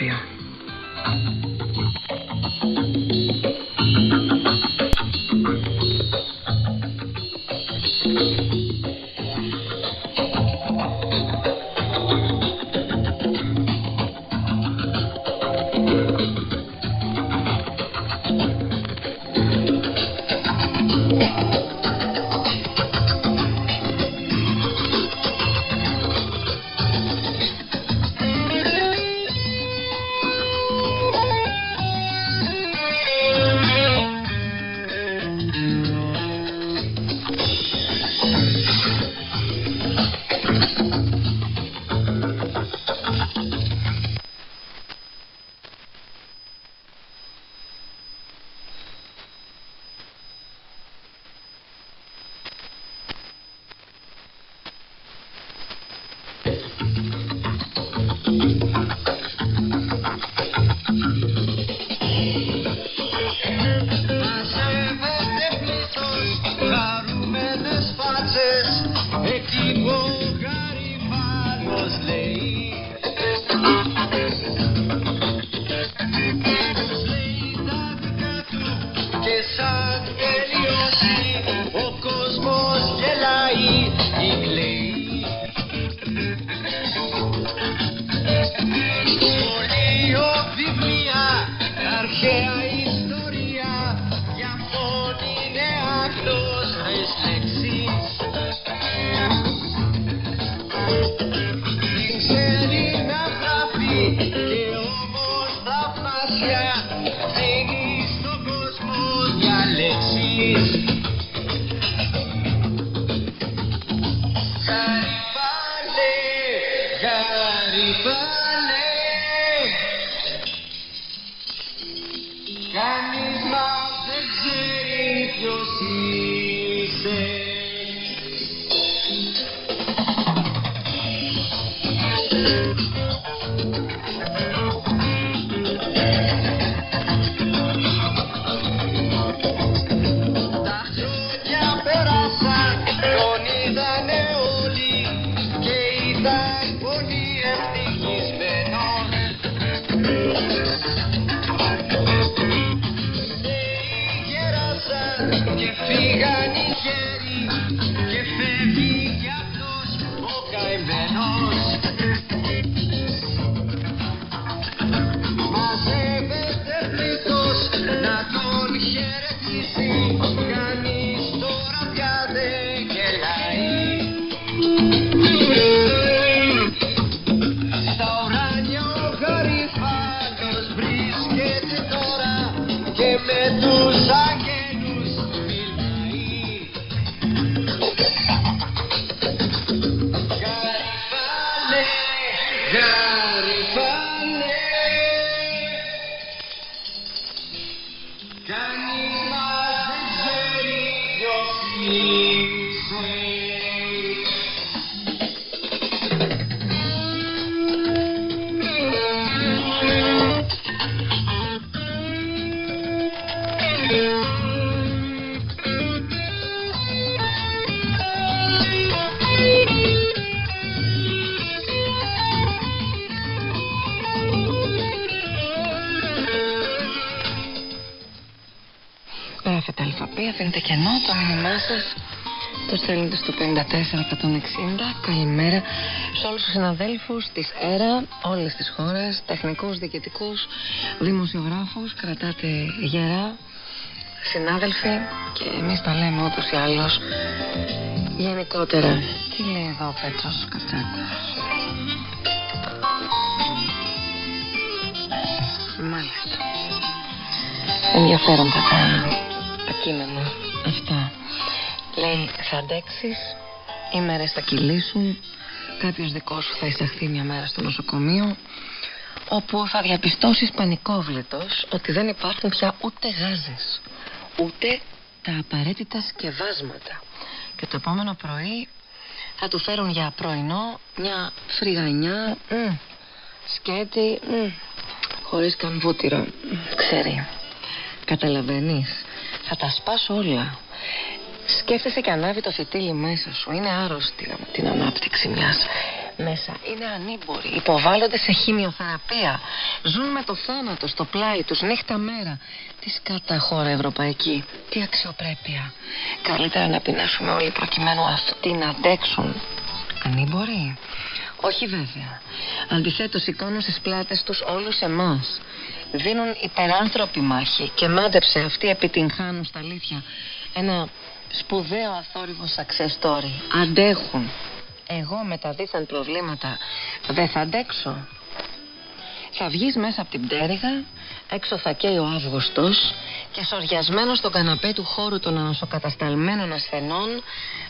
Yeah. Το μήνυμά σας. Το στέλνετε στο 54160. Καλημέρα σε όλους τους συναδέλφους της ΕΡΑ, όλες τι χώρε, τεχνικού, διοικητικού, δημοσιογράφου. Κρατάτε γερά, συνάδελφοι, και εμείς τα λέμε ούτως ή άλλως γενικότερα. Τι λέει εδώ ο Πέτρος; Κατσάκο. Μάλιστα. Ενδιαφέροντα τα κείμενα αυτά. Λέει θα αντέξεις, οι μέρες θα κυλήσουν, κάποιος δικός σου θα εισαχθεί μια μέρα στο νοσοκομείο όπου θα διαπιστώσεις πανικόβλητος ότι δεν υπάρχουν πια ούτε γάζες, ούτε τα απαραίτητα σκευάσματα. Και το επόμενο πρωί θα του φέρουν για πρωινό μια φρυγανιά, μ, σκέτη, μ, χωρίς καν βούτυρο. Ξέρει. Καταλαβαίνεις. Θα τα σπάσω όλα. Σκέφτεσαι και ανάβει το φυτίλι μέσα σου. Είναι άρρωστη την ανάπτυξη μιας μέσα. Είναι ανήμποροι, υποβάλλονται σε χημειοθεραπεία. Ζουν με το θάνατο στο πλάι τους νύχτα μέρα. Τι σκάτα χώρα ευρωπαϊκή, τι αξιοπρέπεια. Καλύτερα να πεινάσουμε όλοι προκειμένου αυτοί να αντέξουν. Ανήμποροι. Όχι βέβαια. Αντιθέτως σηκώνουν στις πλάτες τους όλους εμάς. Δίνουν υπεράνθρωπη μάχη και μάντεψε αυτοί επιτυγχάνουν στα αλήθεια ένα σπουδαίο αθόρυβο success story. Αντέχουν. Εγώ με τα δίθεν προβλήματα δεν θα αντέξω. Θα βγεις μέσα από την πτέρυγα, έξω θα καίει ο Αύγουστος και σοριασμένος στον καναπέ του χώρου των ανοσοκατασταλμένων ασθενών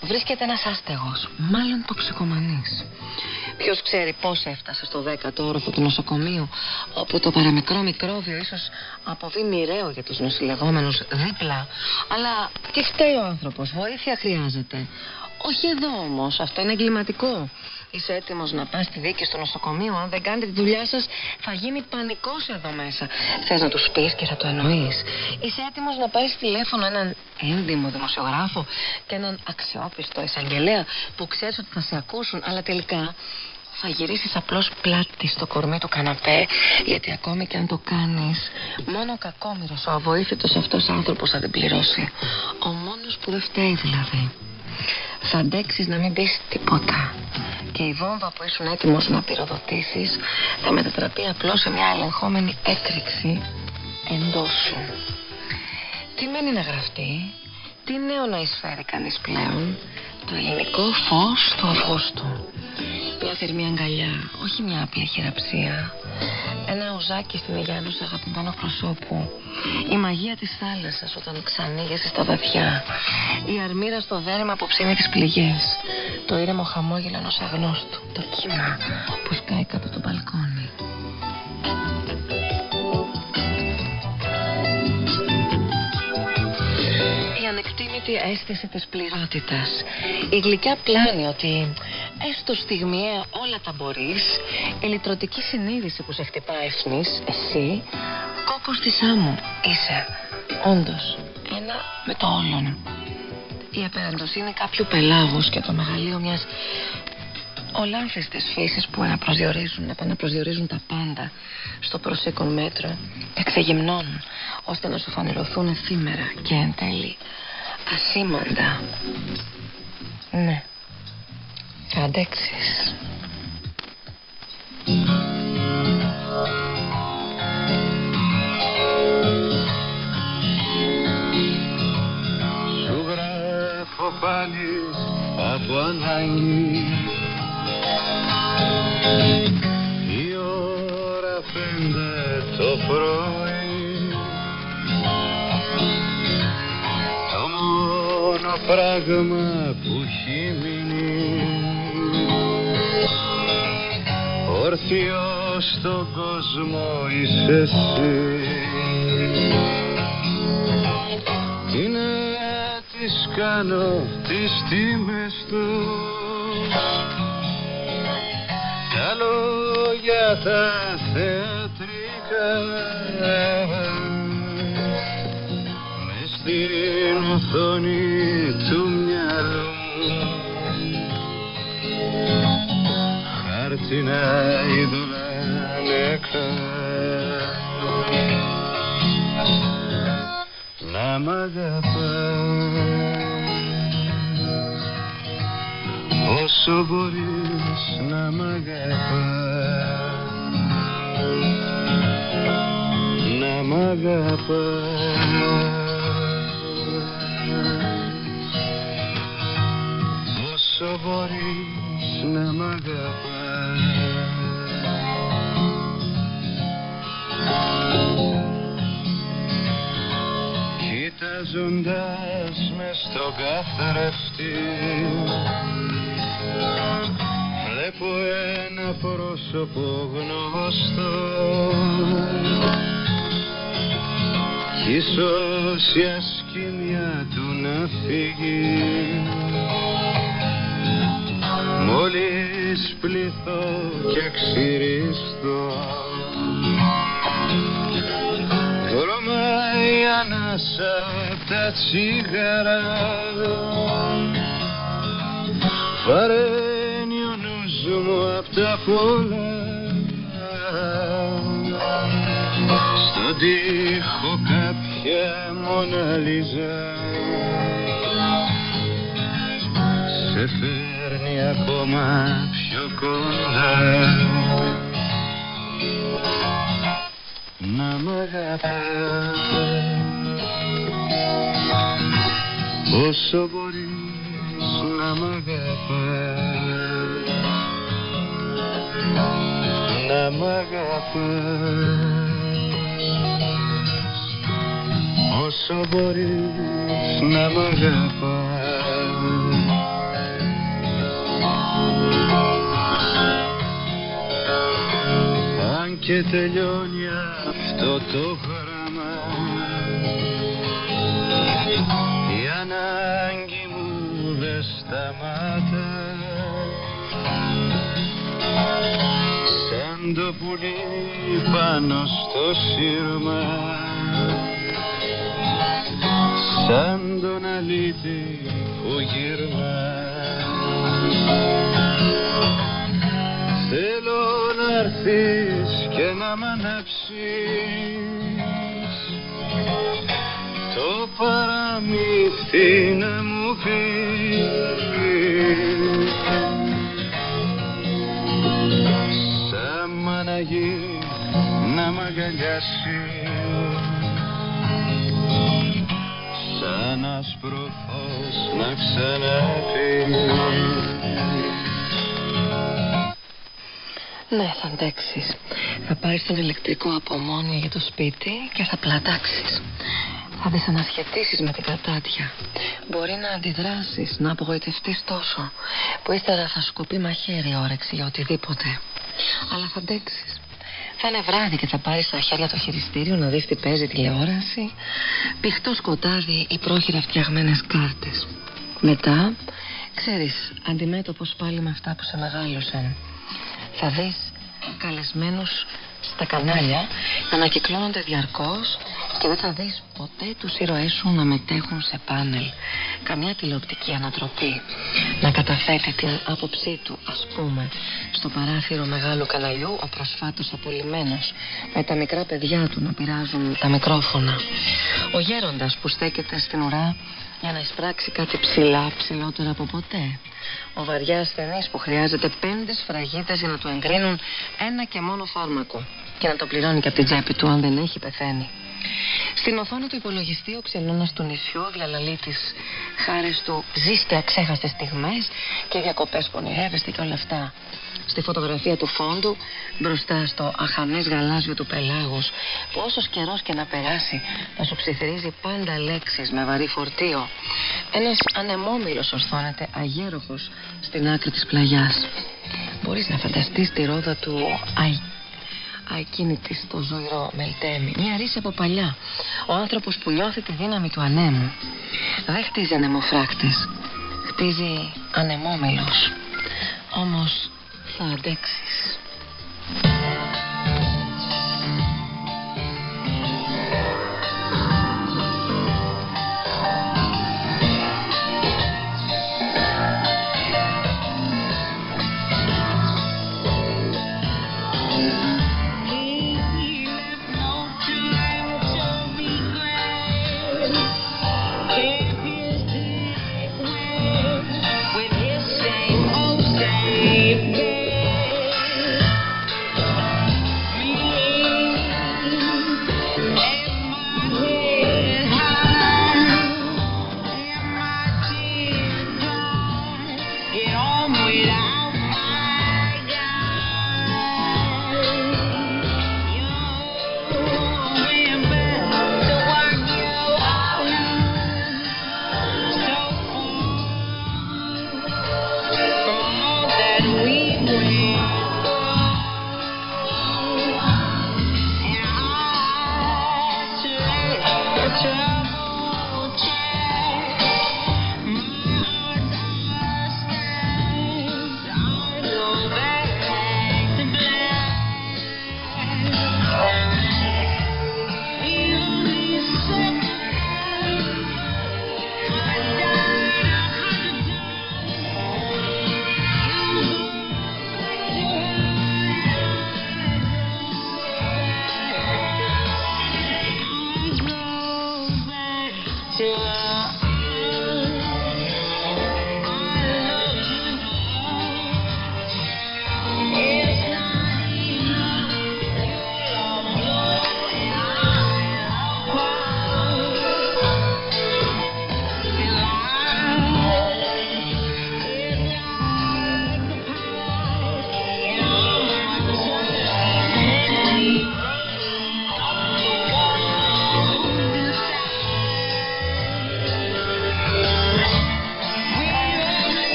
βρίσκεται ένας άστεγος, μάλλον τοξικομανής. Ποιος ξέρει πώς έφτασε στο δέκατο όροφο του νοσοκομείου, όπου το παραμικρό μικρόβιο ίσως αποβεί μοιραίο για τους νοσηλευόμενους δίπλα. Αλλά τι φταίει ο άνθρωπος, βοήθεια χρειάζεται. Όχι εδώ όμως, αυτό είναι εγκληματικό. Είσαι έτοιμος να πας στη δίκη στο νοσοκομείο. Αν δεν κάνετε τη δουλειά σας, θα γίνει πανικός εδώ μέσα. Θες να τους πεις και θα το εννοείς. Είσαι έτοιμος να πάρεις τηλέφωνο έναν έντιμο δημοσιογράφο και έναν αξιόπιστο εισαγγελέα που ξέρεις ότι θα σε ακούσουν, αλλά τελικά θα γυρίσεις απλώς πλάτη στο κορμί του καναπέ γιατί ακόμη και αν το κάνεις μόνο ο κακόμοιρος, ο αβοήθητος αυτός άνθρωπος θα την πληρώσει ο μόνος που δεν φταίει δηλαδή θα αντέξεις να μην πεις τίποτα και η βόμβα που ήσουν έτοιμος να πυροδοτήσεις θα μετατραπεί απλώς σε μια ελεγχόμενη έκρηξη εντός σου. Τι μένει να γραφτεί, τι νέο να εισφέρει κανείς πλέον, το ελληνικό φως του Αυγούστου. Μια θερμή αγκαλιά, όχι μια απλή χειραψία. Ένα ουζάκι στην υγεία σου αγαπημένο προσώπου. Η μαγεία της θάλασσας όταν ξανήγεσαι στα βαθιά. Η αρμύρα στο δέρμα που ψήνει τις πληγές. Το ήρεμο χαμόγελο ενός αγνώστου. Το κύμα που σκάει κάτω το μπαλκόνι. η ανεκτήμητη αίσθηση της πληρότητας. Η γλυκιά πλάνη ότι έστω στιγμιαία όλα τα μπορείς, η λυτρωτική συνείδηση που σε χτυπά ευθνής, εσύ, κόκκος της άμμου είσαι. Όντως, ένα με το όλον. Η απεραντοσύνη κάποιου πελάγους και το μεγαλείο μιας ολάνθιστες φύσεις που αναπροσδιορίζουν, αναπροσδιορίζουν τα πάντα στο προσήκον μέτρο και ξεγυμνώνουν ώστε να σου φανερωθούν εφήμερα και εν τέλει ασήμαντα. Ναι, θα αντέξεις. Σου γράφω πάλι από ανάγκη η ώρα πέντε το πρωί Το μόνο πράγμα που έχει μείνει Όρθιο στον κόσμο είσαι εσύ. Τι να τις κάνω τις τιμές τους. Τα λόγια τα θεατρικά μες στην οθόνη του μυαλού χάρτινα είδωλα νεκρά να μ' αγαπάς. Όσο μπορείς να μ' αγαπάς. Να μ' αγαπάς. Όσο μπορείς να μ' αγαπάς Κοιτάζοντας με στο καθρέφτη Βλέπω ένα πρόσωπο γνωστό. Κι ίσως η ασκήμια του να φύγει. Μόλις πληθώ και ξυριστώ ανάσα απ' τα τσίγαρα Βαραίνει ο νους μου στα φώνα στον τοίχο κάποια μοναλίζα. Σε φέρνει ακόμα πιο κοντά. Να μ' αγαπάς όσο μπορείς να μ' αγαπάς να μ' αγαπάς. Όσο μπορείς να μ' αγαπάς. Αν και τελειώνει αυτό το σταμάτα. Σαν το πουλί πάνω στο σύρμα. Σαν τον αλήτη που γύρμα Θέλω να έρθεις και να μ' ανάψεις το παραμύθι να μου πεις σαν μαναγή να μ' αγκαλιάσεις σαν άσπρο φως να ξαναπείς Ναι, θα αντέξεις. Θα πάρεις τον ηλεκτρικό απομόνια για το σπίτι και θα πλατάξεις. Θα δυσανασχετήσεις με την κατάτια. Μπορεί να αντιδράσεις, να απογοητευτείς τόσο, που ύστερα θα σκοπεί μαχαίρι όρεξη για οτιδήποτε. Αλλά θα αντέξεις. Θα είναι βράδυ και θα πάρεις στα χέρια το χειριστήριο να δεις τι παίζει τηλεόραση. Πηχτός σκοτάδι ή πρόχειρα φτιαγμένες κάρτες. Μετά, ξέρεις, αντιμέτωπος πάλι με αυτά που σε μεγάλωσαν. Θα δεις καλεσμένους στα κανάλια να ανακυκλώνονται διαρκώς και δεν θα δεις ποτέ τους ήρωές σου να μετέχουν σε πάνελ. Καμιά τηλεοπτική ανατροπή να καταθέτει την άποψή του, ας πούμε, στο παράθυρο μεγάλου καναλιού ο προσφάτως απολυμμένος με τα μικρά παιδιά του να πειράζουν τα μικρόφωνα. Ο γέροντας που στέκεται στην ουρά για να εισπράξει κάτι ψηλά, ψηλότερο από ποτέ. Ο βαριά ασθενής που χρειάζεται πέντε σφραγίδε για να του εγκρίνουν ένα και μόνο φάρμακο και να το πληρώνει και από την τσέπη του αν δεν έχει πεθαίνει. Στην οθόνη του υπολογιστή ο ξενώνας του νησιού διαλαλεί τι χάρε του ζήστε αξέχαστε στιγμές και διακοπέ που ονειρεύεστε και όλα αυτά. Στη φωτογραφία του φόντου, μπροστά στο αχανές γαλάζιο του πελάγους, που όσος καιρός και να περάσει θα σου ψιθυρίζει πάντα λέξεις με βαρύ φορτίο. Ένας ανεμόμυλος ορθώνεται αγέροχος στην άκρη της πλαγιάς. Μπορείς να φανταστείς τη ρόδα του αι ακίνητη στο ζωηρό Μελτέμι. Μια ρίση από παλιά. Ο άνθρωπος που νιώθει τη δύναμη του ανέμου. Δεν χτίζει ανεμοφράκτες. Χτίζει ανεμόμυλος. Όμως θα αντέξεις.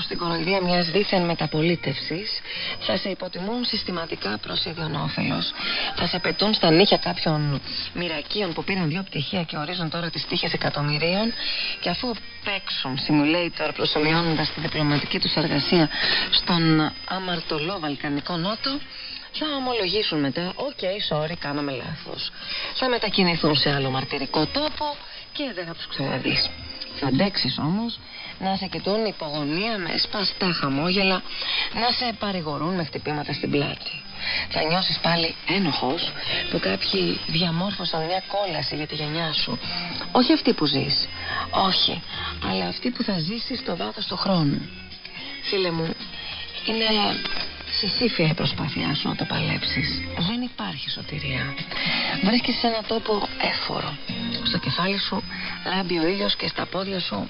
Φτύνουν πάνω σου στην κοροϊδία μιας δίθεν μεταπολίτευσης. Θα σε υποτιμούν συστηματικά προς ίδιον όφελος. Θα σε πετούν στα νύχια κάποιων μειρακίων που πήραν δύο πτυχία και ορίζουν τώρα τις τύχες εκατομμυρίων. Και αφού παίξουν simulator προσομοιώνοντας τη διπλωματική τους εργασία στον αμαρτωλό Βαλκανικό Νότο, θα ομολογήσουν μετά, ok, okay, sorry, κάναμε λάθος. Θα μετακινηθούν σε άλλο μαρτυρικό τόπο και δεν θα τους ξαναδείς. Θα αντέξεις όμως να σε κοιτούν υπογωνία με σπαστά χαμόγελα, να σε παρηγορούν με χτυπήματα στην πλάτη. Θα νιώσεις πάλι ένοχος που κάποιοι διαμόρφωσαν μια κόλαση για τη γενιά σου. Όχι αυτή που ζεις, όχι, αλλά αυτή που θα ζήσεις στο βάθος του χρόνου. Φίλε μου, είναι Συσήφια η προσπάθειά σου να το παλέψεις; Δεν υπάρχει σωτηρία. Βρίσκεσαι σε ένα τόπο έφορο. Στο κεφάλι σου λάμπει ο ήλιος και στα πόδια σου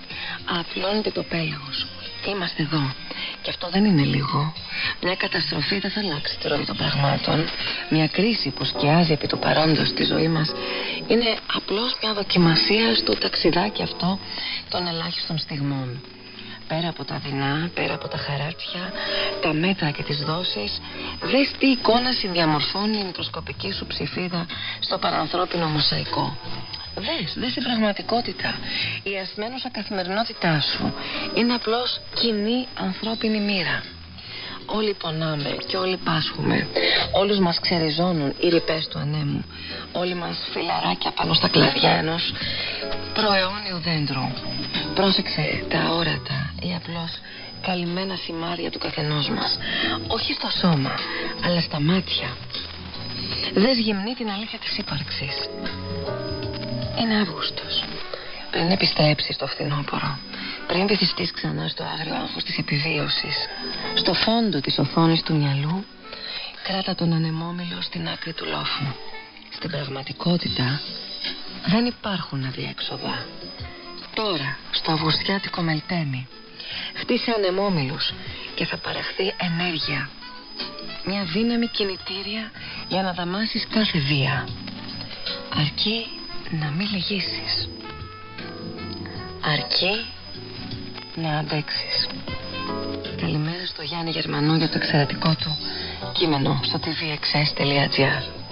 απλώνεται το πέλαγος. Είμαστε εδώ. Και αυτό δεν είναι λίγο. Μια καταστροφή δεν θα αλλάξει τη ροή των πραγμάτων. Μια κρίση που σκιάζει επί του παρόντος στη ζωή μας είναι απλώς μια δοκιμασία στο ταξιδάκι αυτό των ελάχιστων στιγμών πέρα από τα δεινά, πέρα από τα χαράτσια, τα μέτρα και τις δόσεις, δες τι εικόνα συνδιαμορφώνει η μικροσκοπική σου ψηφίδα στο παρανθρώπινο μοσαϊκό. Δες, δες την πραγματικότητα. Η ασθμένουσα καθημερινότητά σου είναι απλώς κοινή ανθρώπινη μοίρα. Όλοι πονάμε και όλοι πάσχουμε. Όλους μας ξεριζώνουν οι ρηπές του ανέμου. Όλοι μας φιλαράκια πάνω στα κλαδιά ενός προαιώνιου δέντρου. Πρόσεξε τα όρατα ή απλώς καλυμμένα σημάδια του καθενός μας. Όχι στο σώμα, αλλά στα μάτια. Δες γυμνή την αλήθεια της ύπαρξης. Είναι Αύγουστος. Πριν επιστρέψεις στο φθινόπωρο πριν βυθιστείς ξανά στο άγριο άγχος της επιβίωσης, στο φόντο της οθόνης του μυαλού, κράτα τον ανεμόμυλο στην άκρη του λόφου. Στην πραγματικότητα δεν υπάρχουν αδιέξοδα. Τώρα, στο αυγουστιάτικο μελτέμι, χτίσε ανεμόμυλους και θα παραχθεί ενέργεια. Μια δύναμη κινητήρια για να δαμάσεις κάθε βία. Αρκεί να μην λυγίσεις. Αρκεί να αντέξεις. Καλημέρα στο Γιάννη Γερμανό για το εξαιρετικό του κείμενο στο tvxs.gr.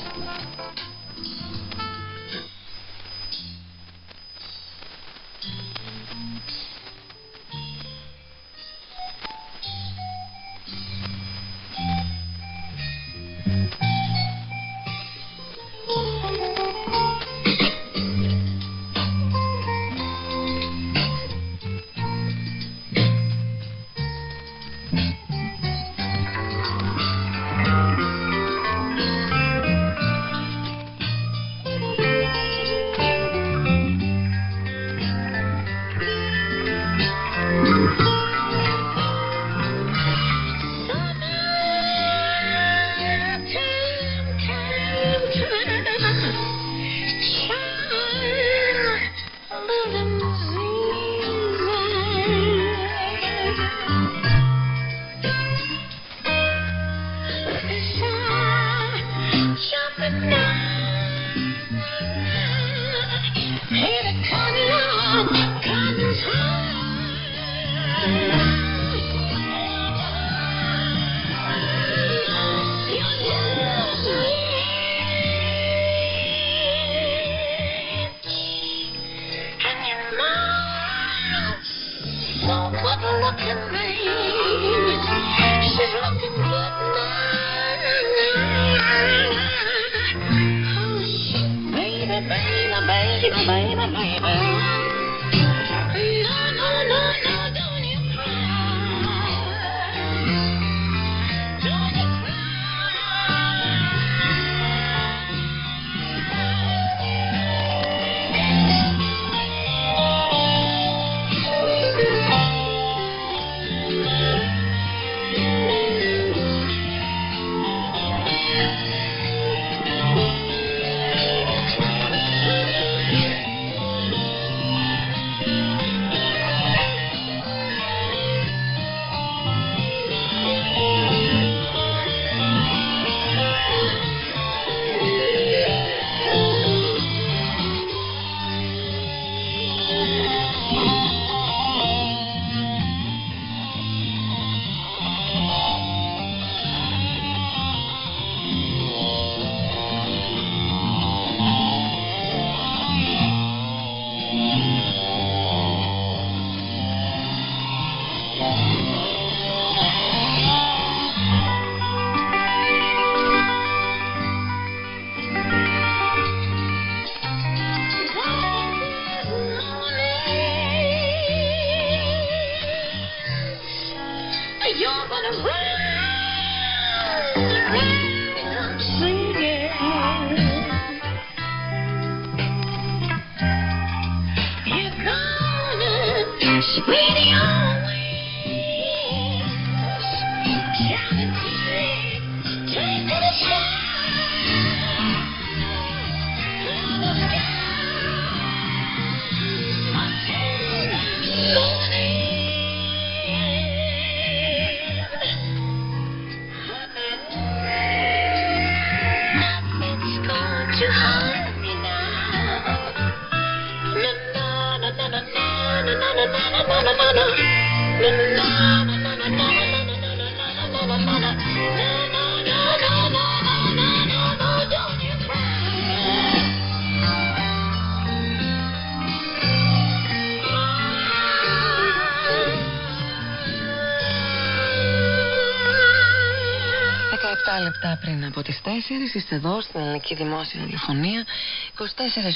είστε εδώ στην Ελληνική Δημόσια Ραδιοφωνία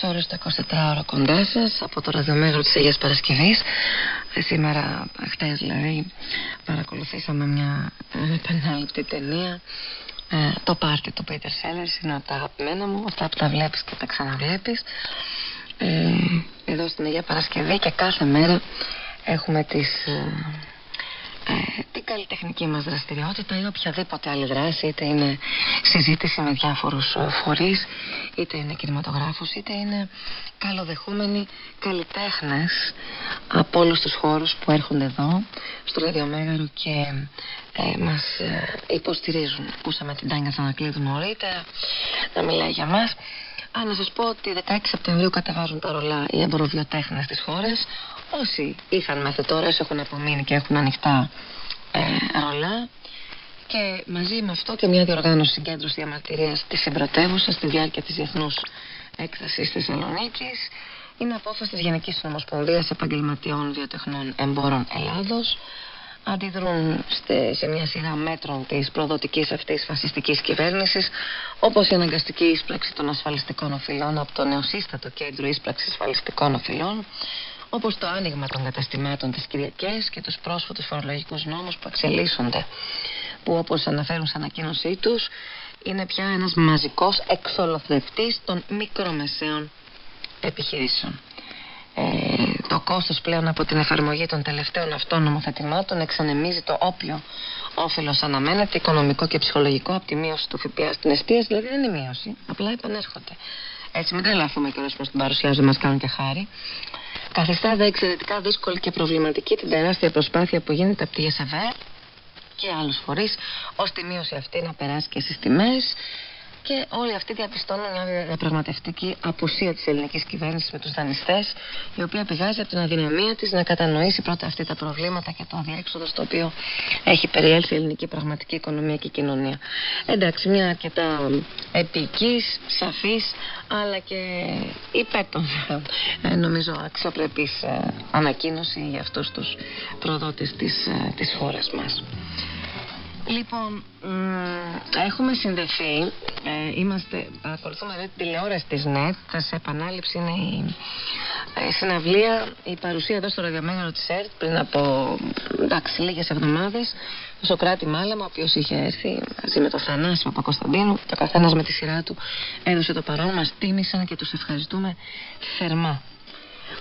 24 ώρες το 24ωρο κοντά σας από το ραδιομέγρο της Αγίας Παρασκευής. Ε, σήμερα, χτες δηλαδή παρακολουθήσαμε μια επανάληπτη ταινία. Ε, το πάρτι του Peter Sellers είναι από τα αγαπημένα μου αυτά που τα βλέπεις και τα ξαναβλέπεις. Ε, εδώ στην Αγία Παρασκευή και κάθε μέρα έχουμε τις ε, ε, την καλλιτεχνική μας δραστηριότητα ή οποιαδήποτε άλλη δράση είτε είναι συζήτηση με διάφορους ε, φορείς είτε είναι κινηματογράφος είτε είναι καλοδεχούμενοι καλλιτέχνες από όλους τους χώρους που έρχονται εδώ στο Ραδιομέγαρο και ε, μας ε, υποστηρίζουν. Ακούσαμε την Τάνια Θανακλείδου νωρίτερα να μιλάει για μας. Α, να σας πω ότι 16 Σεπτεμβρίου κατεβάζουν τα ρολά οι εμποροβιοτέχνες στις χώρες όσοι; Είχαν μέχρι τώρα, όσοι έχουν απομείνει και έχουν ανοιχτά ε, ρολά και μαζί με αυτό και μια διοργάνωση συγκέντρωση διαμαρτυρίας της συμπρωτεύουσας στη διάρκεια της διεθνούς έκθεσης της Θεσσαλονίκης. Είναι απόφαση της Γενικής Ομοσπονδία Επαγγελματιών Βιοτεχνών Εμπόρων Ελλάδος. Αντιδρούν σε μια σειρά μέτρων της προδοτικής αυτής φασιστικής κυβέρνησης, όπως η αναγκαστική ίσπραξη των ασφαλιστικών οφειλών από το νεοσύστατο κέντρο ίσπραξη ασφαλιστικών οφειλών, όπως το άνοιγμα των καταστημάτων της Κυριακής και τους πρόσφατους φορολογικούς νόμους που εξελίσσονται, που όπως αναφέρουν σε ανακοίνωσή τους, είναι πια ένας μαζικός εξολοθρευτής των μικρομεσαίων επιχειρήσεων. Ε, το κόστος πλέον από την εφαρμογή των τελευταίων αυτών νομοθετημάτων εξανεμίζει το όποιο όφελος αναμένεται, οικονομικό και ψυχολογικό, από τη μείωση του ΦΠΑ στην εστίαση, δηλαδή δεν είναι μείωση, απλά επανέρχονται. Έτσι, μην τρελαθούμε κιόλας που την παρουσιάζουν, μας κάνουν και χάρη. Καθιστά δε εξαιρετικά δύσκολη και προβληματική την τεράστια προσπάθεια που γίνεται από τη ΕΣΑΒΕ και άλλους φορείς, ώστε τη μείωση αυτή να περάσει και στις τιμές και όλοι αυτοί διαπιστώνουν μια διαπραγματευτική απουσία της ελληνικής κυβέρνησης με τους δανειστές, η οποία πηγάζει από την αδυναμία της να κατανοήσει πρώτα αυτή τα προβλήματα και το αδιέξοδο στο οποίο έχει περιέλθει η ελληνική πραγματική οικονομία και κοινωνία. Εντάξει, μια αρκετά επικής, σαφής, αλλά και υπέτον, ε, νομίζω, αξιοπρεπής ε, ανακοίνωση για αυτούς τους προδότες της ε, χώρας μας. Λοιπόν, έχουμε συνδεθεί. Ε, είμαστε, παρακολουθούμε εδώ την τηλεόραση της ΝΕΤ. Σε επανάληψη είναι η, η συναυλία, η παρουσία εδώ στο ραδιομέγαρο της ΕΡΤ πριν από εντάξει, λίγες εβδομάδες. Ο Σοκράτη Μάλαμα, ο οποίος είχε έρθει μαζί με τον Θανάση Παπα-Κωνσταντίνου. Το καθένας με τη σειρά του έδωσε το παρόν, μας τίμησαν και τους ευχαριστούμε θερμά.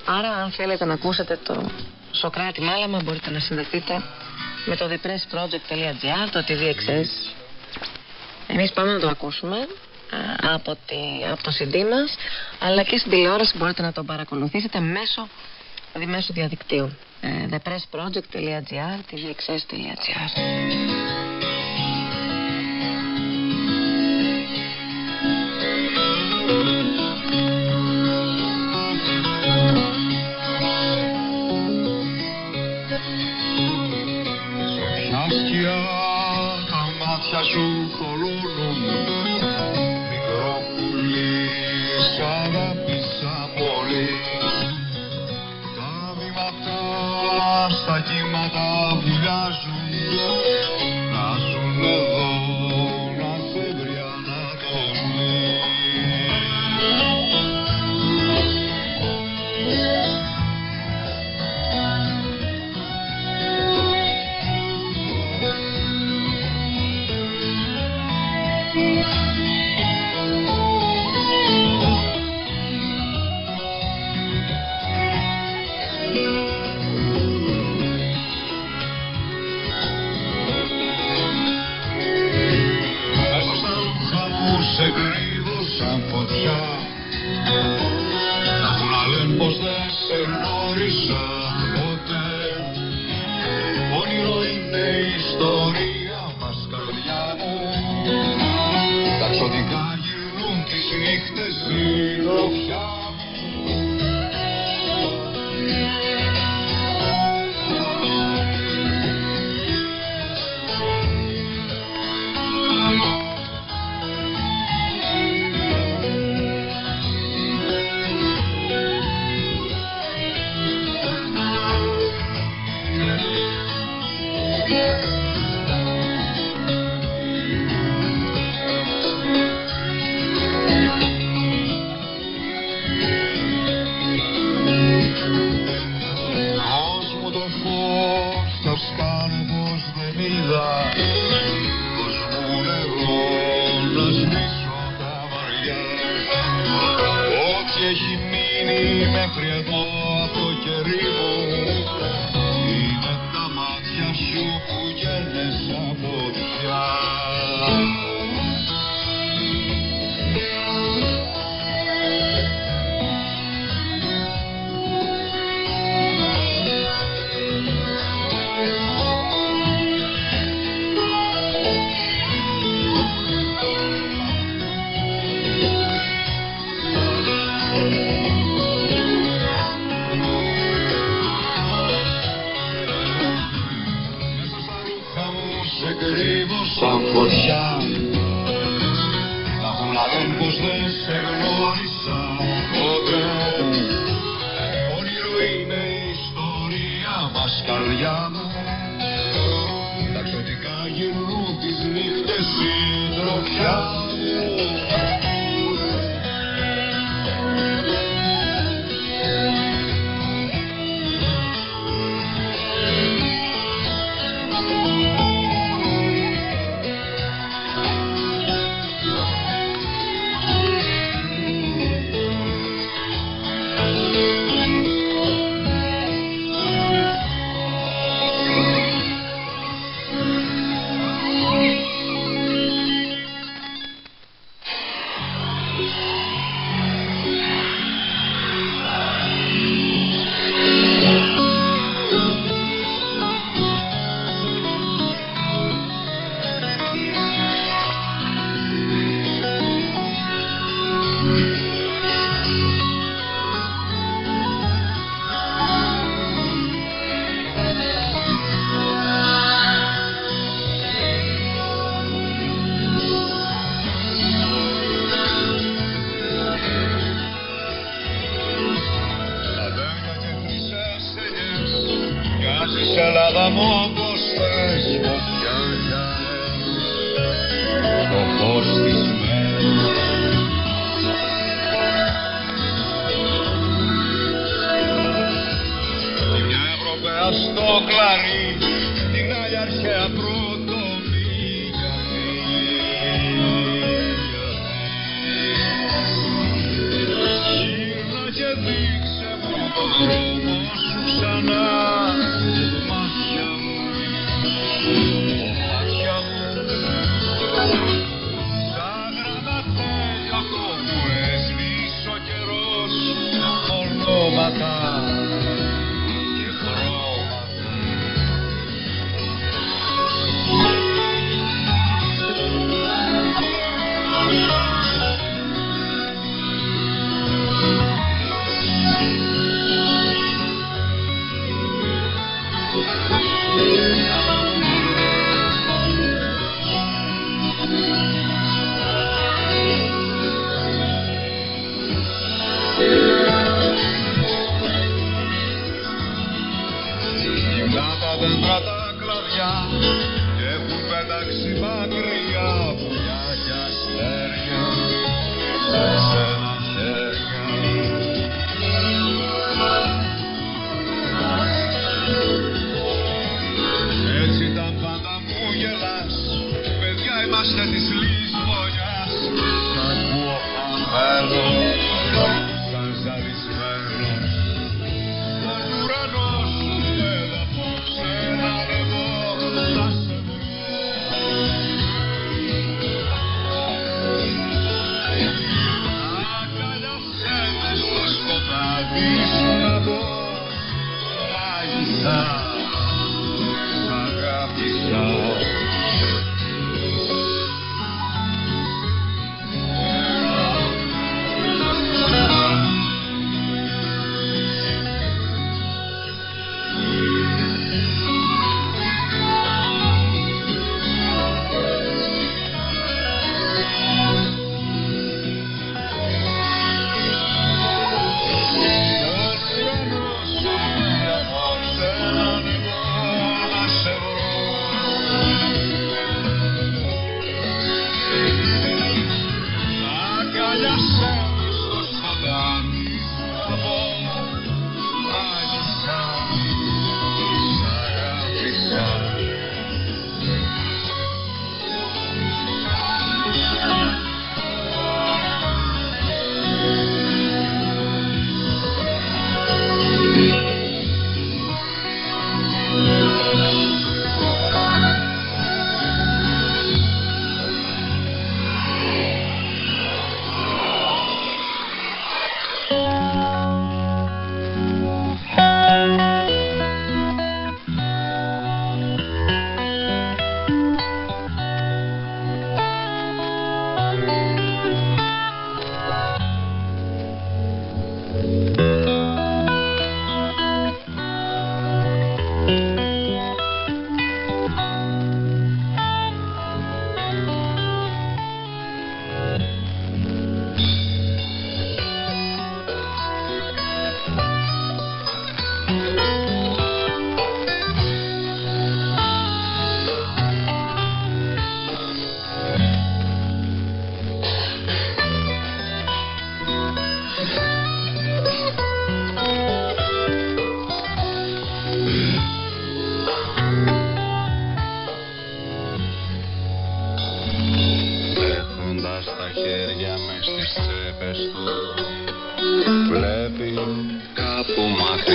Άρα, αν θέλετε να ακούσετε το Σοκράτη Μάλαμα, μπορείτε να συνδεθείτε με το thepressproject.gr, το TVXS. Εμείς πάμε να το ακούσουμε από, τη, από το CD μας, αλλά και στην τηλεόραση μπορείτε να το παρακολουθήσετε μέσω, δηλαδή μέσω διαδικτύου. Ε, thepressproject.gr, tvxs.gr. σου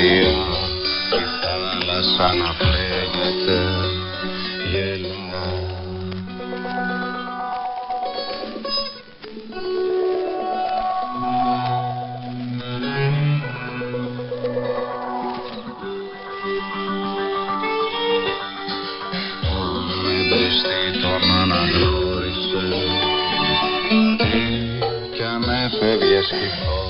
μακριά η θάλασσα να πλέγεται γελά φεύγες κρυφός τα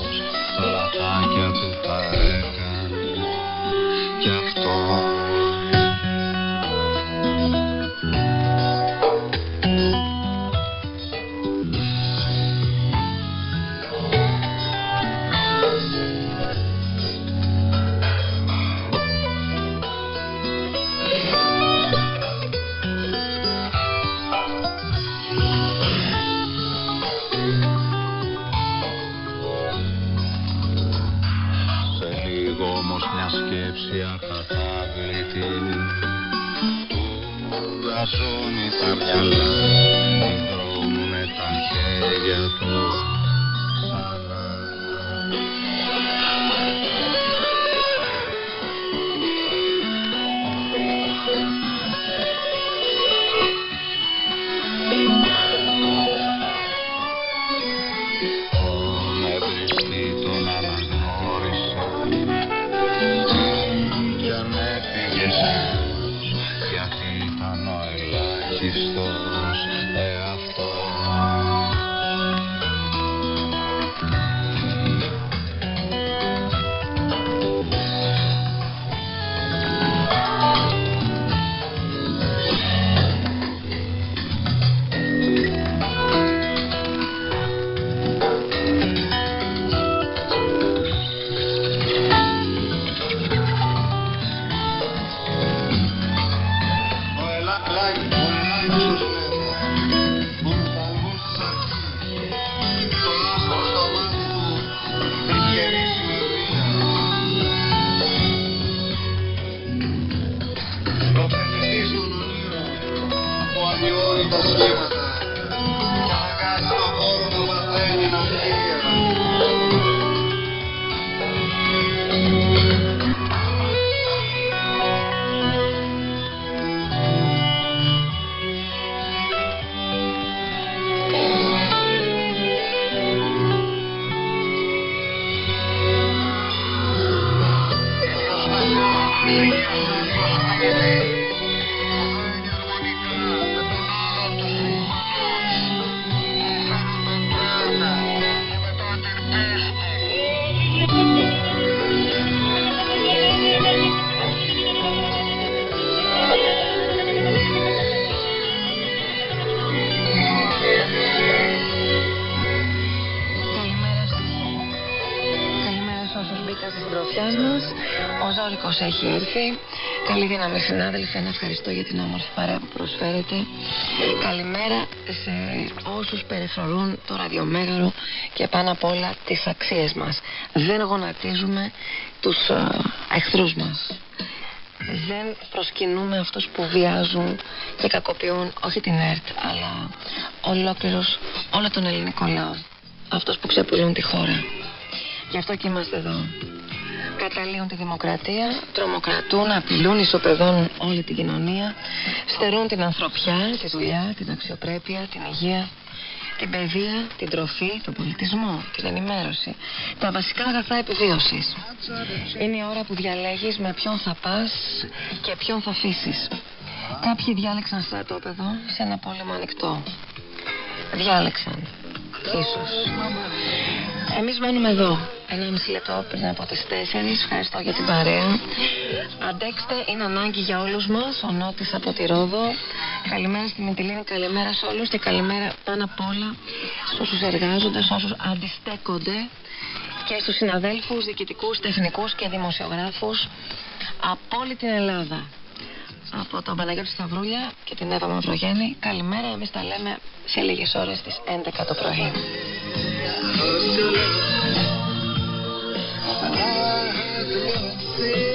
έχει έρθει. Καλή δύναμη συνάδελφοι, ένα ευχαριστώ για την όμορφη παρέα που προσφέρετε. Καλημέρα σε όσους περιφρονούν το ραδιομέγαρο και πάνω απ' όλα τις αξίες μας. Δεν γονατίζουμε τους ε, εχθρούς μας. Δεν προσκυνούμε αυτούς που βιάζουν και κακοποιούν όχι την ΕΡΤ αλλά ολόκληρος όλο τον ελληνικό λαό. Αυτούς που ξεπουλούν τη χώρα. Γι' αυτό και είμαστε εδώ καταλύουν τη δημοκρατία, τρομοκρατούν, απειλούν, ισοπεδώνουν όλη την κοινωνία, στερούν την ανθρωπιά, τη δουλειά, την αξιοπρέπεια, την υγεία, την παιδεία, την τροφή, τον πολιτισμό, την ενημέρωση, τα βασικά αγαθά επιβίωσης. Είναι η ώρα που διαλέγεις με ποιον θα πας και ποιον θα αφήσεις. Κάποιοι διάλεξαν στρατόπεδο σε ένα πόλεμο ανοιχτό. Διάλεξαν. Ίσως. Εμείς μένουμε εδώ. Ένα μισή λεπτό πριν από τις 4. Ευχαριστώ για την παρέα. Αντέξτε, είναι ανάγκη για όλους μας. Ο Νότης από τη Ρόδο. Καλημέρα στη Μητυλίνη, καλημέρα σε όλους και καλημέρα πάνω απ' όλα σε όσους εργάζονται, σε όσους αντιστέκονται και στους συναδέλφους, διοικητικούς, τεχνικούς και δημοσιογράφους από όλη την Ελλάδα. Από τον Παναγιώτη Σταυρούλια και την Εύα Μαυρογέννη. Καλημέρα, εμείς τα λέμε σε λίγες ώρες στις 11 το πρωί. I heard the love. I heard the love.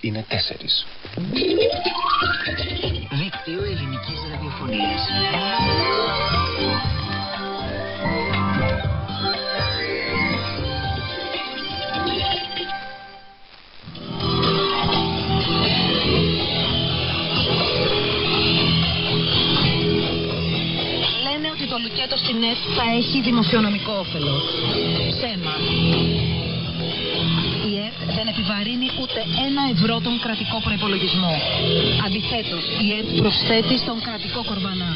Είναι τέσσερις. Δίκτυο ελληνικής ραδιοφωνίας. Λένε ότι το λουκέτο στην ΕΤ θα έχει δημοσιονομικό όφελος. Ψέμα. Η ΕΤ δεν επιβαρύνει ούτε ένα ευρώ τον κρατικό προπολογισμό. Αντιθέτως, η ΕΤ προσθέτει στον κρατικό κορβανά.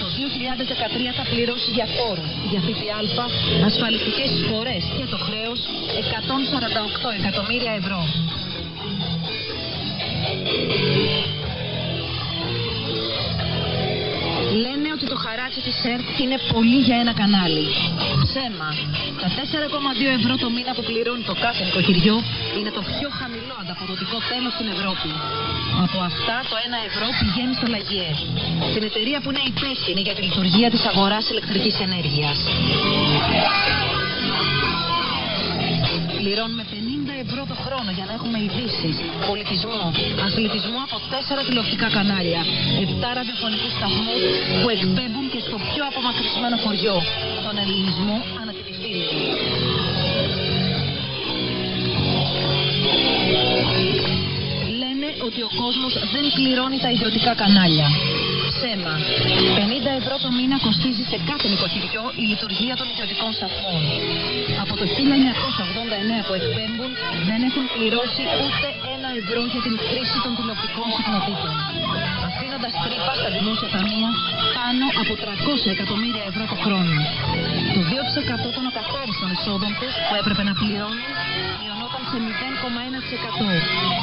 Το 2013 θα πληρώσει για φόρους, για ΦΠΑ, ασφαλιστικές εισφορές και το χρέος 148 εκατομμύρια ευρώ. Το χαράτσι της ΕΡΤ είναι πολύ για ένα κανάλι. Ψέμα. Τα 4,2 ευρώ το μήνα που πληρώνει το κάθε νοικοκυριό είναι το πιο χαμηλό ανταποδοτικό τέλος στην Ευρώπη. Από αυτά το 1 ευρώ πηγαίνει στο Λαγιέ. Στην εταιρεία που είναι υπεύθυνη για τη λειτουργία της αγοράς ηλεκτρικής ενέργειας. Πληρώνουμε 50 ευρώ το χρόνο για να έχουμε ειδήσει, πολιτισμό, αθλητισμό από 4 τηλεοπτικά κανάλια, 7 ραδιοφωνικούς σταθμούς που εκπέμπουν και στο πιο απομακρυσμένο χωριό, τον ελληνισμό ανά τη Βυθίλη. Λένε ότι ο κόσμος δεν πληρώνει τα ιδιωτικά κανάλια. Ψέμα. 50 ευρώ το μήνα κοστίζει σε κάθε νοικοκυριό η λειτουργία των ιδιωτικών σταθμών. Από το 1989 που εκπέμπουν δεν έχουν πληρώσει ούτε ένα ευρώ για την χρήση των τηλεοπτικών συχνοτήτων. Αφήνοντας τρύπα στα δημόσια ταμεία πάνω από 300 εκατομμύρια ευρώ το χρόνο. Το 2% των ακαθάριστων εισόδων τους που έπρεπε να πληρώνουν μειωνόταν σε 0,1%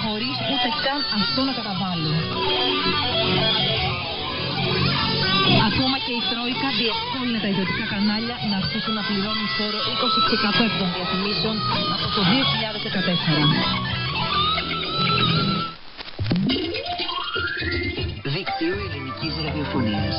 χωρίς ούτε καν αυτό να καταβάλουν. Ακόμα και η Τρόικα διευκόλυνε τα ιδιωτικά κανάλια να αρχίσουν να πληρώνουν φόρο 20% εκ των διαφημίσεων από το 2014. Δίκτυο ελληνικής ραδιοφωνίας.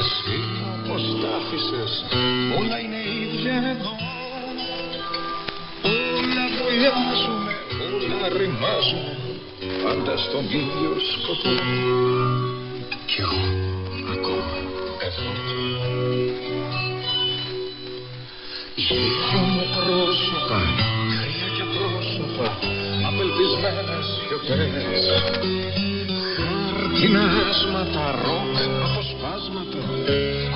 Παράτησες ή όπως τα άφησες; Όλα είναι ίδια εδώ. Όλα βουλιάζουμε, όλα ρημάζουμε Πάντα στον ίδιο σκοπό. Κι εγώ ακόμα εδώ. Γύρω μου πρόσωπα, κρύα και πρόσωπα Απελπισμένες σιωπές Χάρτινα άσματα, ροκ, αποσπάσματα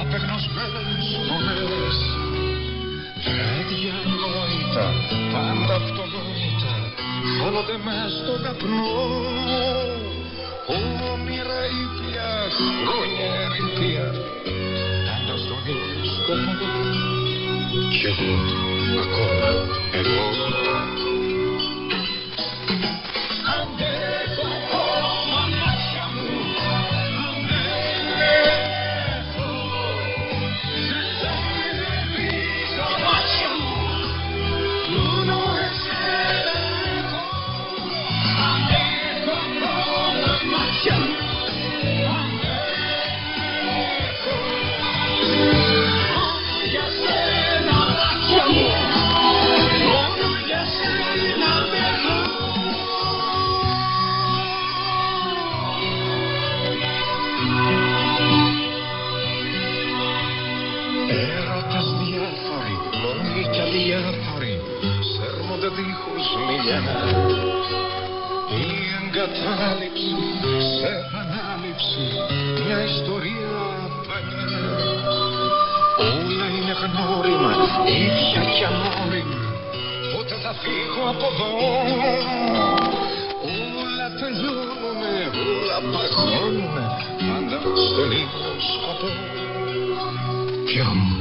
Απεγνωσμένες φωνές. Βράδια νόητα, πάντα αυτονόητα Χάνονται μες στον καπνό. Όμοιρα ήπια, χρόνια ερηπία Πάντα στον ίδιο σκοπό. Κι εγώ ακόμα εγώ επανάληψη, σε επανάληψη, μια ιστορία παλιά. Όλα είναι γνώριμα, ίδια κι αμόνιμα, πότε θα φύγω από εδώ. Όλα τελειώνουμε, όλα παγώνουμε, πάντα στον ίδιο σκοτώ Κι αμόνιμα.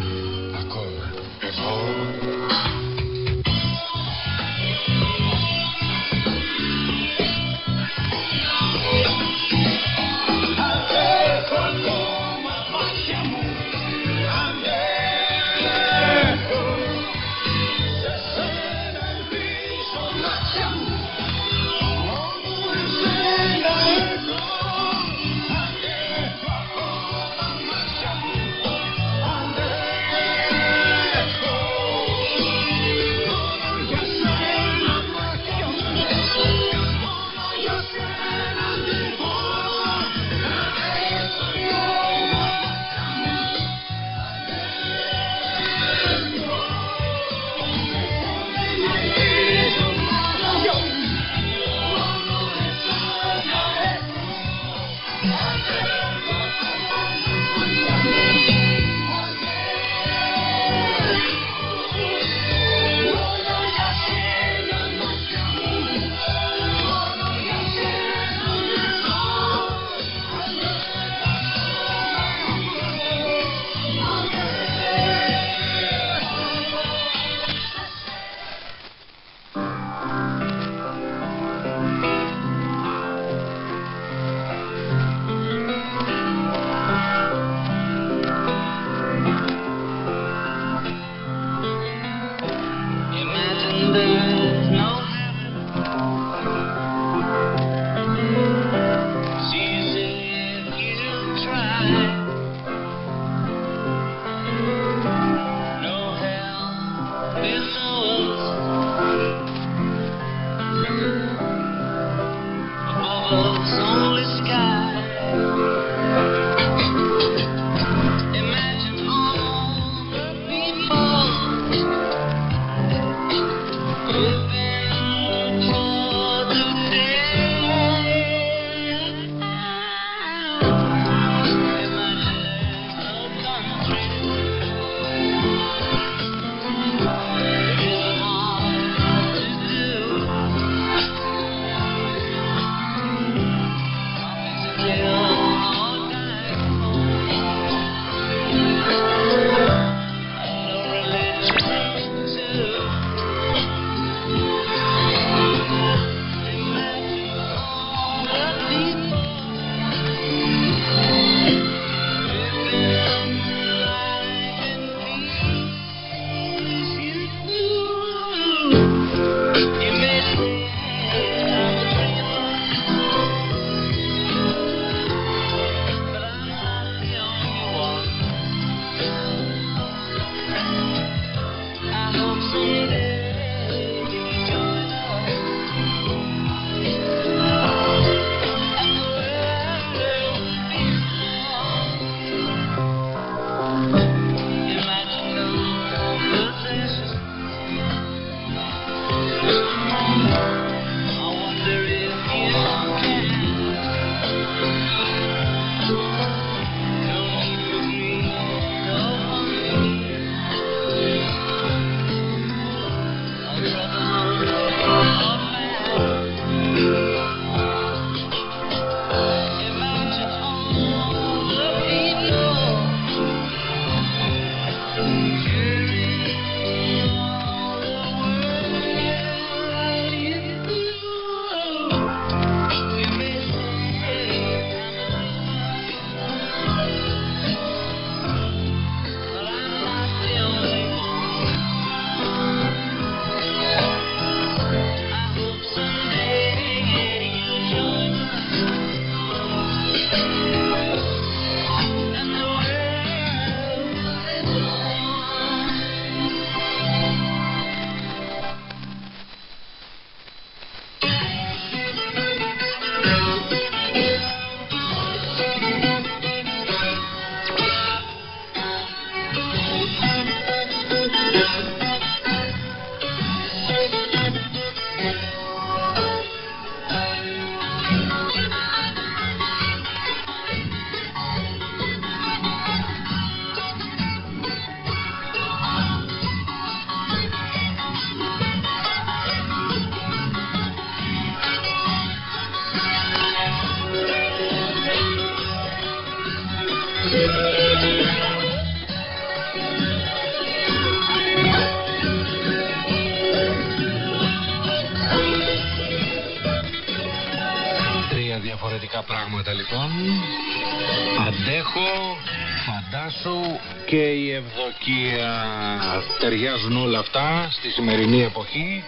Ευδοκία. Ταιριάζουν όλα αυτά στη σημερινή εποχή.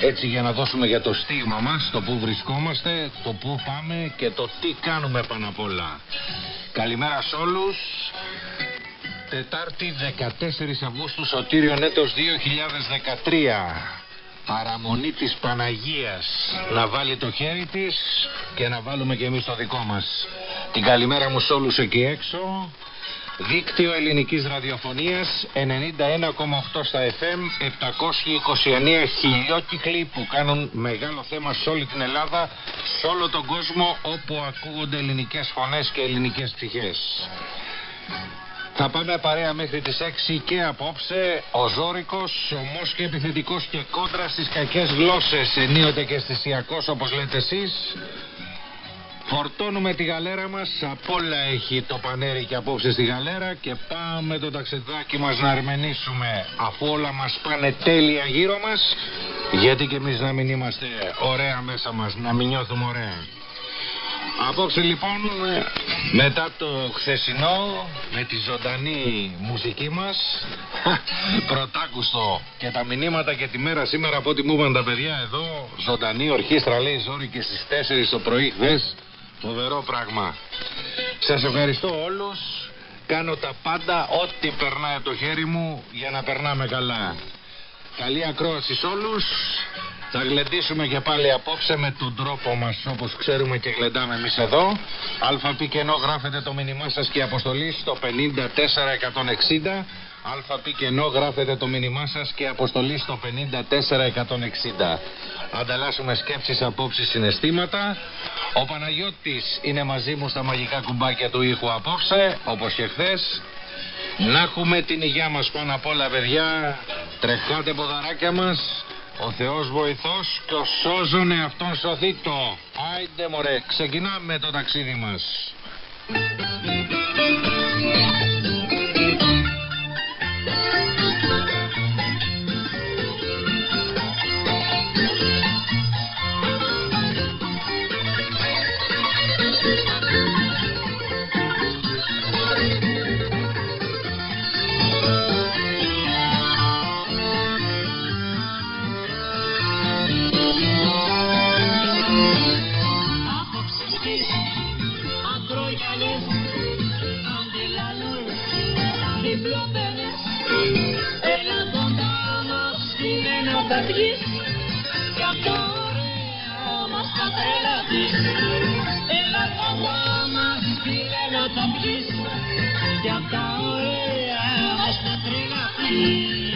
Έτσι για να δώσουμε για το στίγμα μας, το που βρισκόμαστε, το που πάμε και το τι κάνουμε πάνω απ' όλα. Καλημέρα σε όλους. Τετάρτη 14 Αυγούστου Σωτήριον έτος 2013. Παραμονή της Παναγίας να βάλει το χέρι της και να βάλουμε και εμείς το δικό μας. Την καλημέρα μου σε όλους εκεί έξω. Δίκτυο ελληνικής ραδιοφωνίας 91,8 στα FM 729 χιλιόκυκλοι που κάνουν μεγάλο θέμα σε όλη την Ελλάδα σε όλο τον κόσμο όπου ακούγονται ελληνικές φωνές και ελληνικές ψυχές. Θα πάμε παρέα μέχρι τις 6 και απόψε ο Ζόρικος, ομός και επιθετικός και κόντρα στις κακές γλώσσες, ενίοτε και αισθησιακός όπως λέτε εσείς. Φορτώνουμε τη γαλέρα μας, απ' όλα έχει το πανέρι και απόψε στη γαλέρα και πάμε το ταξιδάκι μας να αρμενήσουμε αφού όλα μας πάνε τέλεια γύρω μας γιατί και εμείς να μην είμαστε ωραία μέσα μας, να μην νιώθουμε ωραία. Απόψε λοιπόν μετά το χθεσινό με τη ζωντανή μουσική μας πρωτάκουστο και τα μηνύματα και τη μέρα σήμερα από ό,τι μου είπαν τα παιδιά εδώ ζωντανή ορχήστρα λέει Ζόρι και στις 4 το πρωί χθες φοβερό πράγμα σας ευχαριστώ όλους κάνω τα πάντα ό,τι περνάει από το χέρι μου για να περνάμε καλά καλή ακρόαση σε όλους θα γλεντήσουμε και πάλι απόψε με τον τρόπο μας όπως ξέρουμε και γλεντάμε εμείς εδώ. ΑΠ και ενώ γράφετε το μήνυμά σας και αποστολή στο 54160. ΑΠ και ενώ γράφετε το μήνυμά σας και αποστολή στο 54160. Ανταλλάσσουμε σκέψεις, απόψεις, συναισθήματα. Ο Παναγιώτης είναι μαζί μου στα μαγικά κουμπάκια του ήχου απόψε, όπως και χθες. Να έχουμε την υγειά μας πάνω απ' όλα παιδιά. Τρεχάτε ποδαράκια μας. Ο Θεός βοηθός και ο σώζονε αυτόν σωθήτο. Άιντε μωρέ, ξεκινάμε το ταξίδι μας. Είναι να τα πιείς κι απ' τα ωραία μας τα τρελαθείς. Έλα κοντά μας είναι να τα πιείς κι απ' τα ωραία μας τα τρελαθείς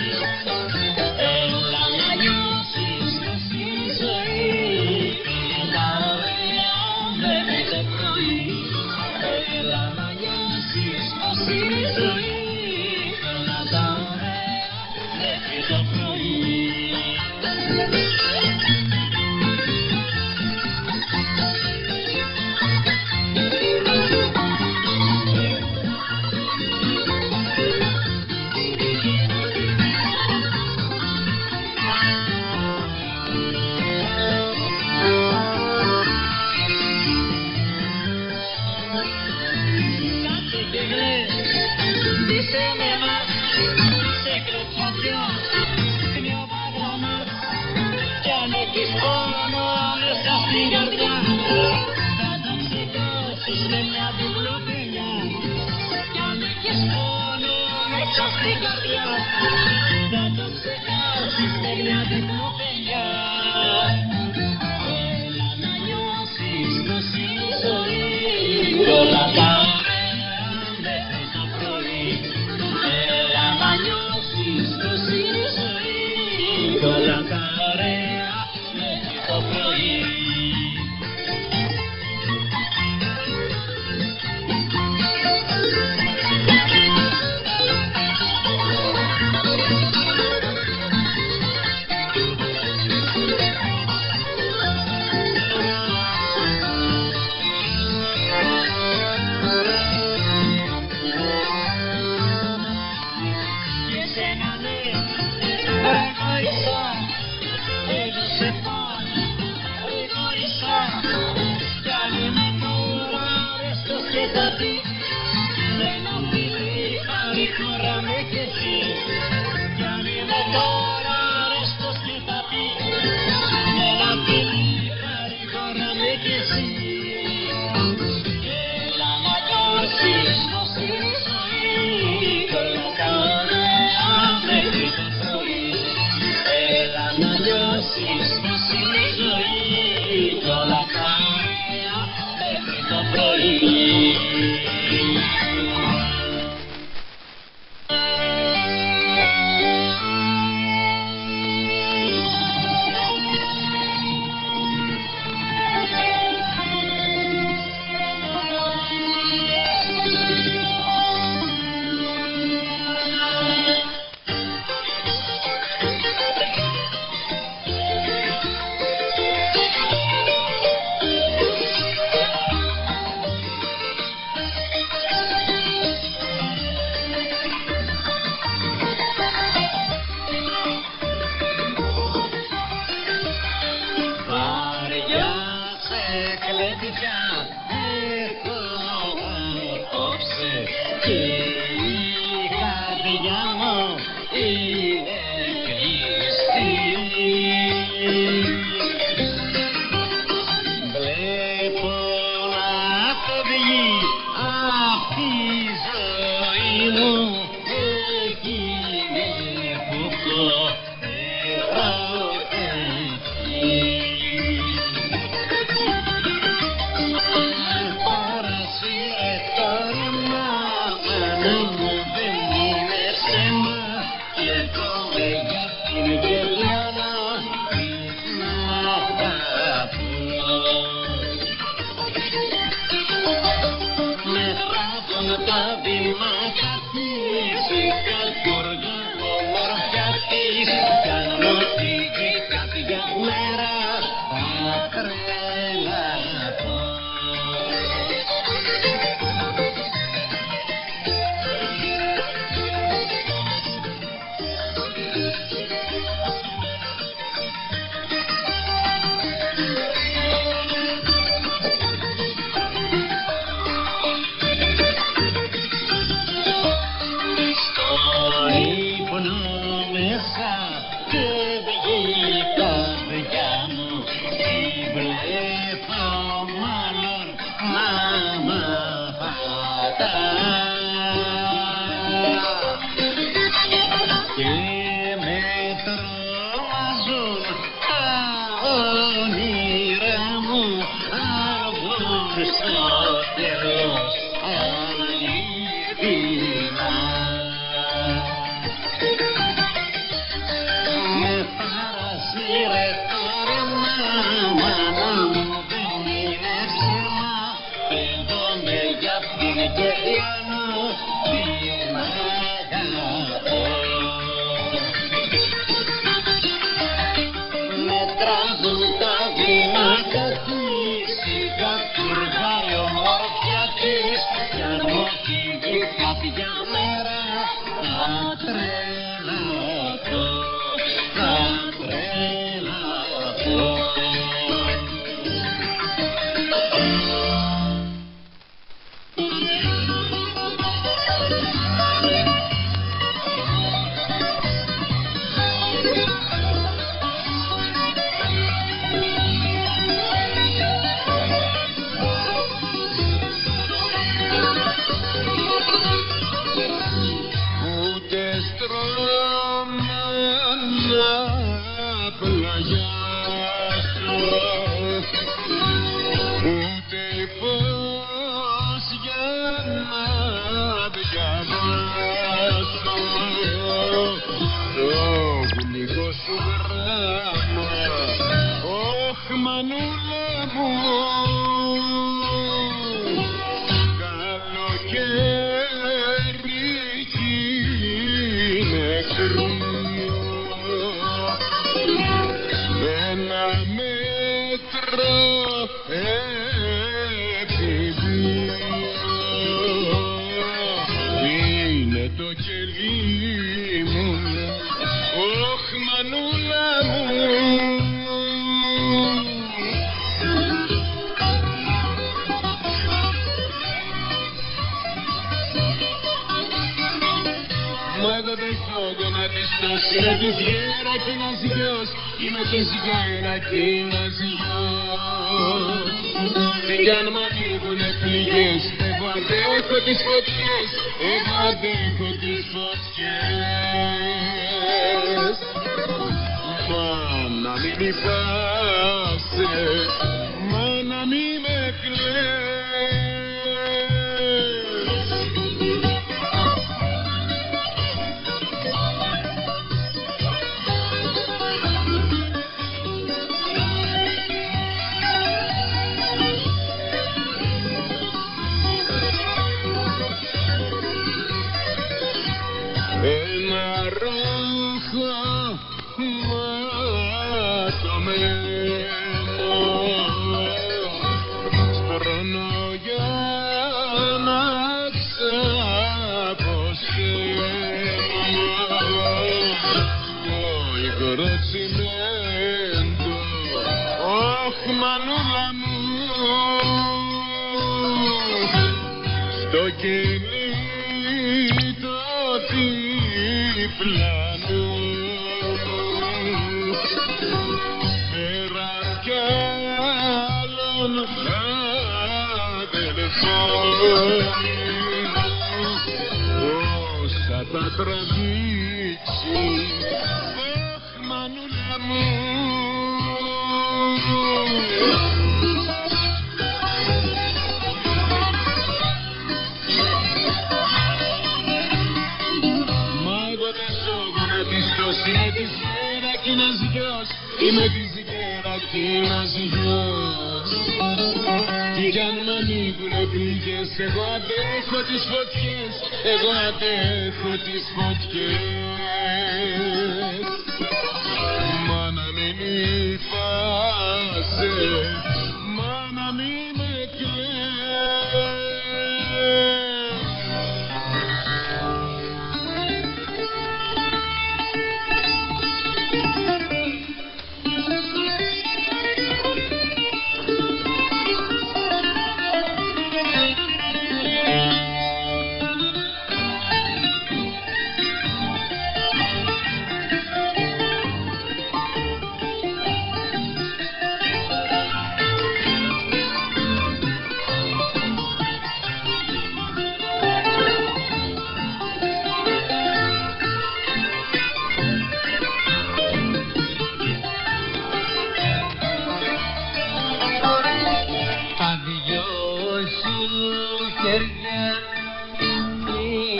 το κελί μου. Ωχ μανούλα μου. Εγώ δεν φόβω να πιστώ Είναι τη φιέρα και να ζυγιός Είμαι και ζυγάρα και να ζυγιός Κι αν μ' ανοίγουνε πληγές αντέχω τις φωτιές, εγώ αντέχω τις φωτιές. Μα να μην υπάσαι, μα να μην με κλαις. Εγώ αντέχω τις φωτιές. Εγώ αντέχω τις φωτιές. Μάνα μην υφάσαι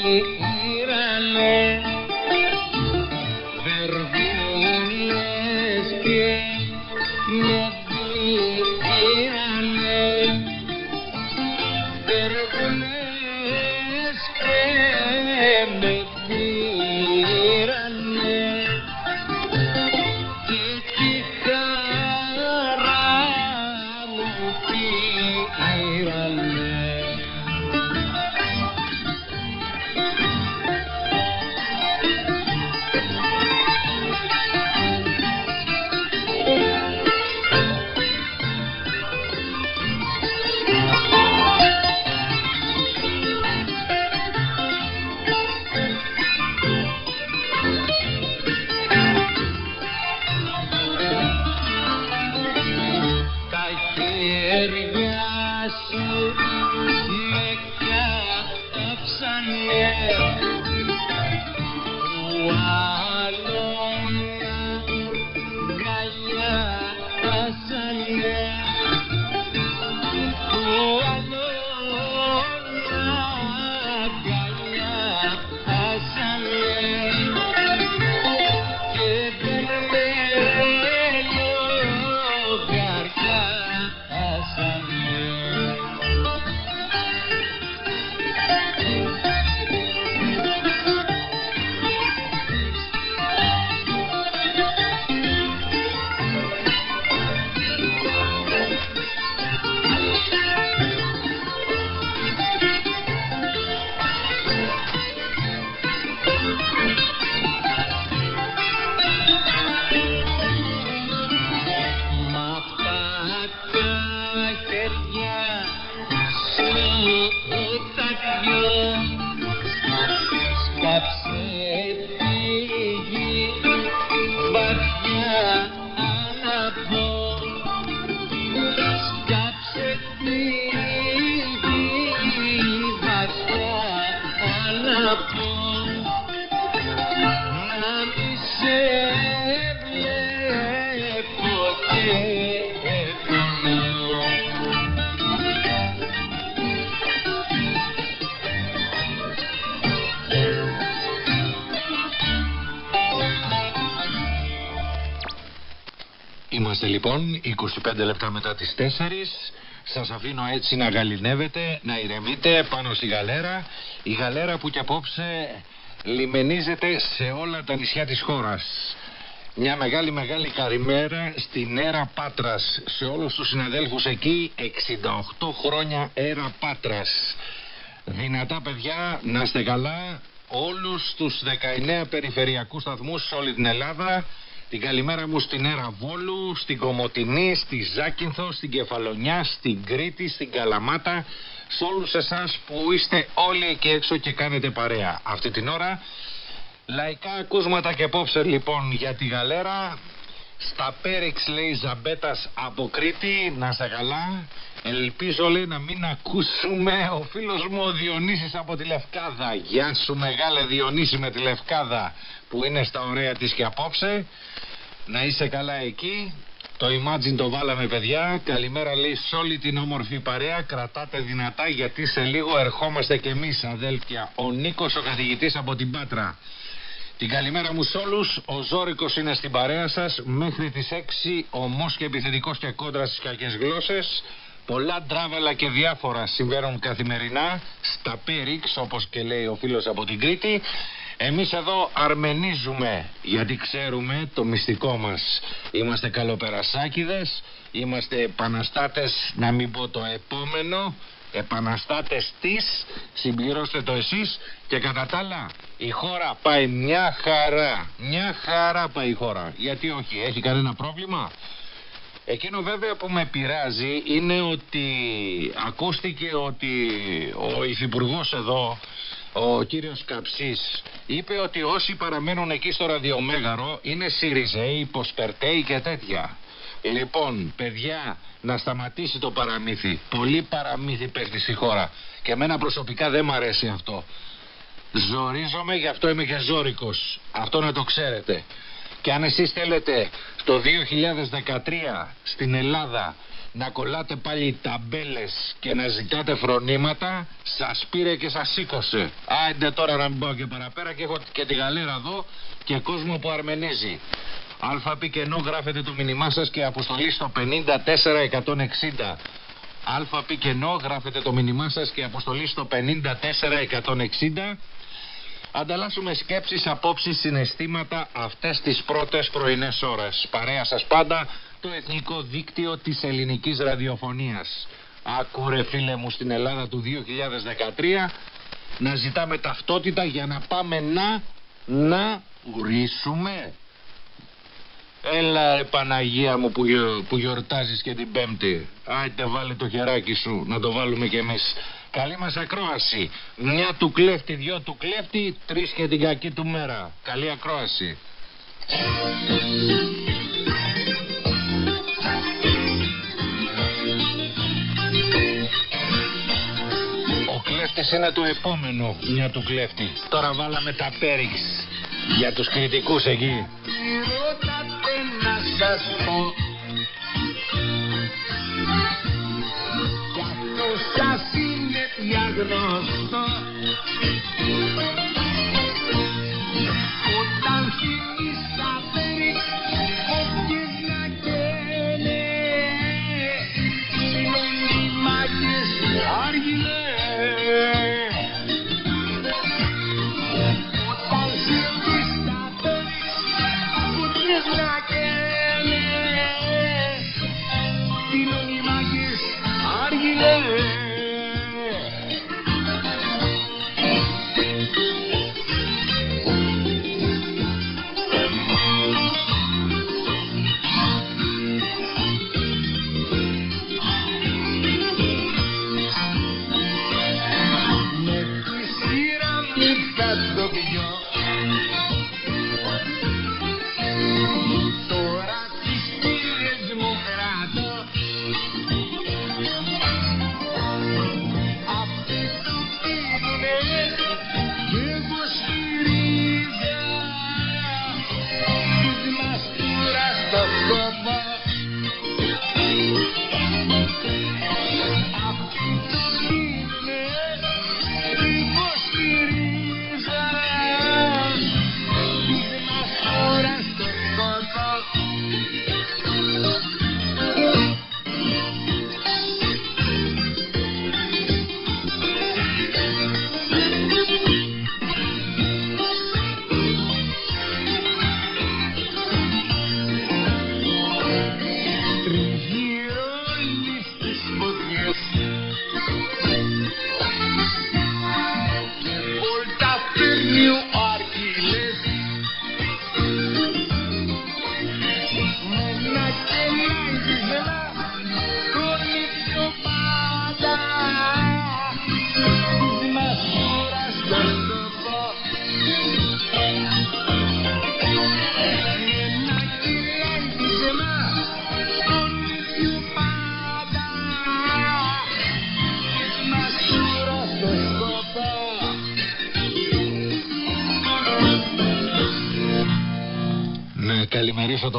Thank you. Λοιπόν 25 λεπτά μετά τις 4 Σας αφήνω έτσι να γαλινεύετε, να ηρεμείτε πάνω στη γαλέρα. Η γαλέρα που κι απόψε λιμενίζεται σε όλα τα νησιά της χώρας. Μια μεγάλη μεγάλη καρημέρα στην Έρα Πάτρας. Σε όλους τους συναδέλφους εκεί 68 χρόνια Έρα Πάτρας. Δυνατά παιδιά να είστε καλά. Όλους τους 19 περιφερειακούς σταθμούς σε όλη την Ελλάδα την καλημέρα μου στην Έρα Βόλου, στην Κομωτινή, στη Ζάκυνθο, στην Κεφαλονιά, στην Κρήτη, στην Καλαμάτα σε όλους εσάς που είστε όλοι εκεί έξω και κάνετε παρέα αυτή την ώρα Λαϊκά ακούσματα και απόψε λοιπόν για τη γαλέρα. Στα Πέριξ λέει Ζαμπέτας από Κρήτη, να σε καλά. Ελπίζω λέει να μην ακούσουμε ο φίλος μου ο Διονύσης από τη Λευκάδα. Γεια σου μεγάλε Διονύση με τη Λευκάδα που είναι στα ωραία της και απόψε. Να είσαι καλά εκεί. Το Imagine το βάλαμε παιδιά. Καλημέρα λέει σε όλη την όμορφη παρέα. Κρατάτε δυνατά γιατί σε λίγο ερχόμαστε κι εμείς αδέλφια. Ο Νίκος ο καθηγητής από την Πάτρα. Την καλημέρα μου σε όλους. Ο Ζόρικος είναι στην παρέα σας. Μέχρι τις 6 ομός και επιθετικός και κόντρα στις κακές γλώσσες. Πολλά ντράβελα και διάφορα συμβαίνουν καθημερινά στα Πέριξ όπως και λέει ο φίλος από την Κρήτη. Εμείς εδώ αρμενίζουμε γιατί ξέρουμε το μυστικό μας. Είμαστε καλοπερασάκιδες, είμαστε επαναστάτες να μην πω το επόμενο επαναστάτες της, συμπληρώστε το εσείς και κατά τα άλλα η χώρα πάει μια χαρά, μια χαρά πάει η χώρα. Γιατί όχι, έχει κανένα πρόβλημα; Εκείνο βέβαια που με πειράζει είναι ότι ακούστηκε ότι ο υφυπουργός εδώ, ο κύριος Καψής, είπε ότι όσοι παραμένουν εκεί στο ραδιομέγαρο είναι Σιριζέοι, Ποσπερτέοι και τέτοια. Λοιπόν, παιδιά, να σταματήσει το παραμύθι. Πολύ παραμύθι παίρνει στη χώρα. Και εμένα προσωπικά δεν μ' αρέσει αυτό. Ζορίζομαι, γι' αυτό είμαι και ζώρικος. Αυτό να το ξέρετε. Και αν εσείς θέλετε το 2013 στην Ελλάδα να κολλάτε πάλι ταμπέλες και να ζητάτε φρονήματα, σας πήρε και σας σήκωσε. Άιντε τώρα να μην πάω και παραπέρα και έχω και τη γαλέρα εδώ και κόσμο που αρμενίζει. ΑΠ και ενώ γράφετε το μήνυμά σας και αποστολή στο 54160. ΑΠ και ενώ γράφετε το μήνυμά σας και αποστολή στο 54160. Ανταλλάσσουμε σκέψεις, απόψεις, συναισθήματα αυτές τις πρώτες πρωινές ώρες. Παρέα σας πάντα το Εθνικό Δίκτυο της Ελληνικής Ραδιοφωνίας. Άκουρε φίλε μου στην Ελλάδα του 2013 να ζητάμε ταυτότητα για να πάμε να, να ουρήσουμε. Έλα ρε Παναγία μου που, που γιορτάζεις και την Πέμπτη. Άιτε βάλε το χεράκι σου να το βάλουμε κι εμείς. Καλή μας ακρόαση. Μια του κλέφτη, δυο του κλέφτη, τρεις και την κακή του μέρα. Καλή ακρόαση. Ο κλέφτης είναι το επόμενο, μια του κλέφτη. Τώρα βάλαμε τα πέριξ για τους κριτικούς εκεί. Ρωτάτε να σας πω Κι αυτό σας είναι πια γνωστό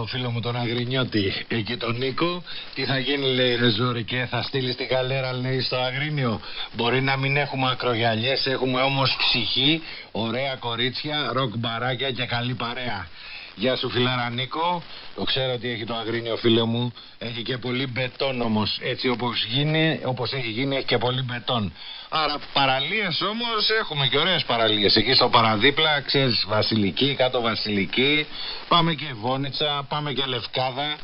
φίλο μου τον Αγρινιώτη. Εκεί τον Νίκο. Τι θα γίνει, λέει ρε Ζόρι, και θα στείλεις την καλέρα, λέει στο Αγρίνιο. Μπορεί να μην έχουμε ακρογιαλιές, έχουμε όμως ψυχή, ωραία κορίτσια, ροκ μπαράκια και καλή παρέα. Γεια σου φιλάρα Νίκο. Το ξέρω ότι έχει το αγρίνιο φίλο μου. Έχει και πολύ μπετόν όμως. Έτσι όπως όπως έχει γίνει έχει και πολύ μπετόν. Άρα παραλίες όμως έχουμε και ωραίες παραλίες. Εκεί στο παραδίπλα, ξέρεις, Βασιλική, κάτω Βασιλική. Πάμε και Βόνιτσα, πάμε και Λευκάδα.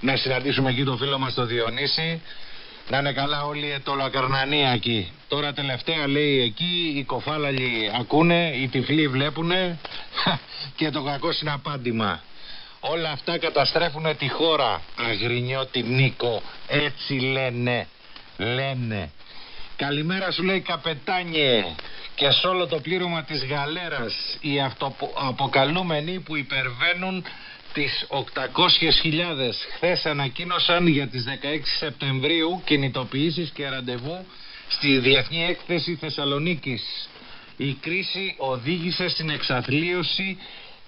Να συναντήσουμε εκεί το φίλο μας το Διονύση. Να είναι καλά όλοι οι ετωλακαρνανία εκεί. Τώρα τελευταία λέει εκεί οι κοφάλαλοι ακούνε, οι τυφλοί βλέπουνε και το κακό συναπάντημα. Όλα αυτά καταστρέφουν τη χώρα. Αγρινιώτη Νίκο, έτσι λένε, λένε. Καλημέρα σου λέει καπετάνιε και σε όλο το πλήρωμα της γαλέρας οι αυτοαποκαλούμενοι που υπερβαίνουν τις 800.000 χθες ανακοίνωσαν για τις 16 Σεπτεμβρίου κινητοποιήσεις και ραντεβού στη Διεθνή Έκθεση Θεσσαλονίκης. Η κρίση οδήγησε στην εξαθλίωση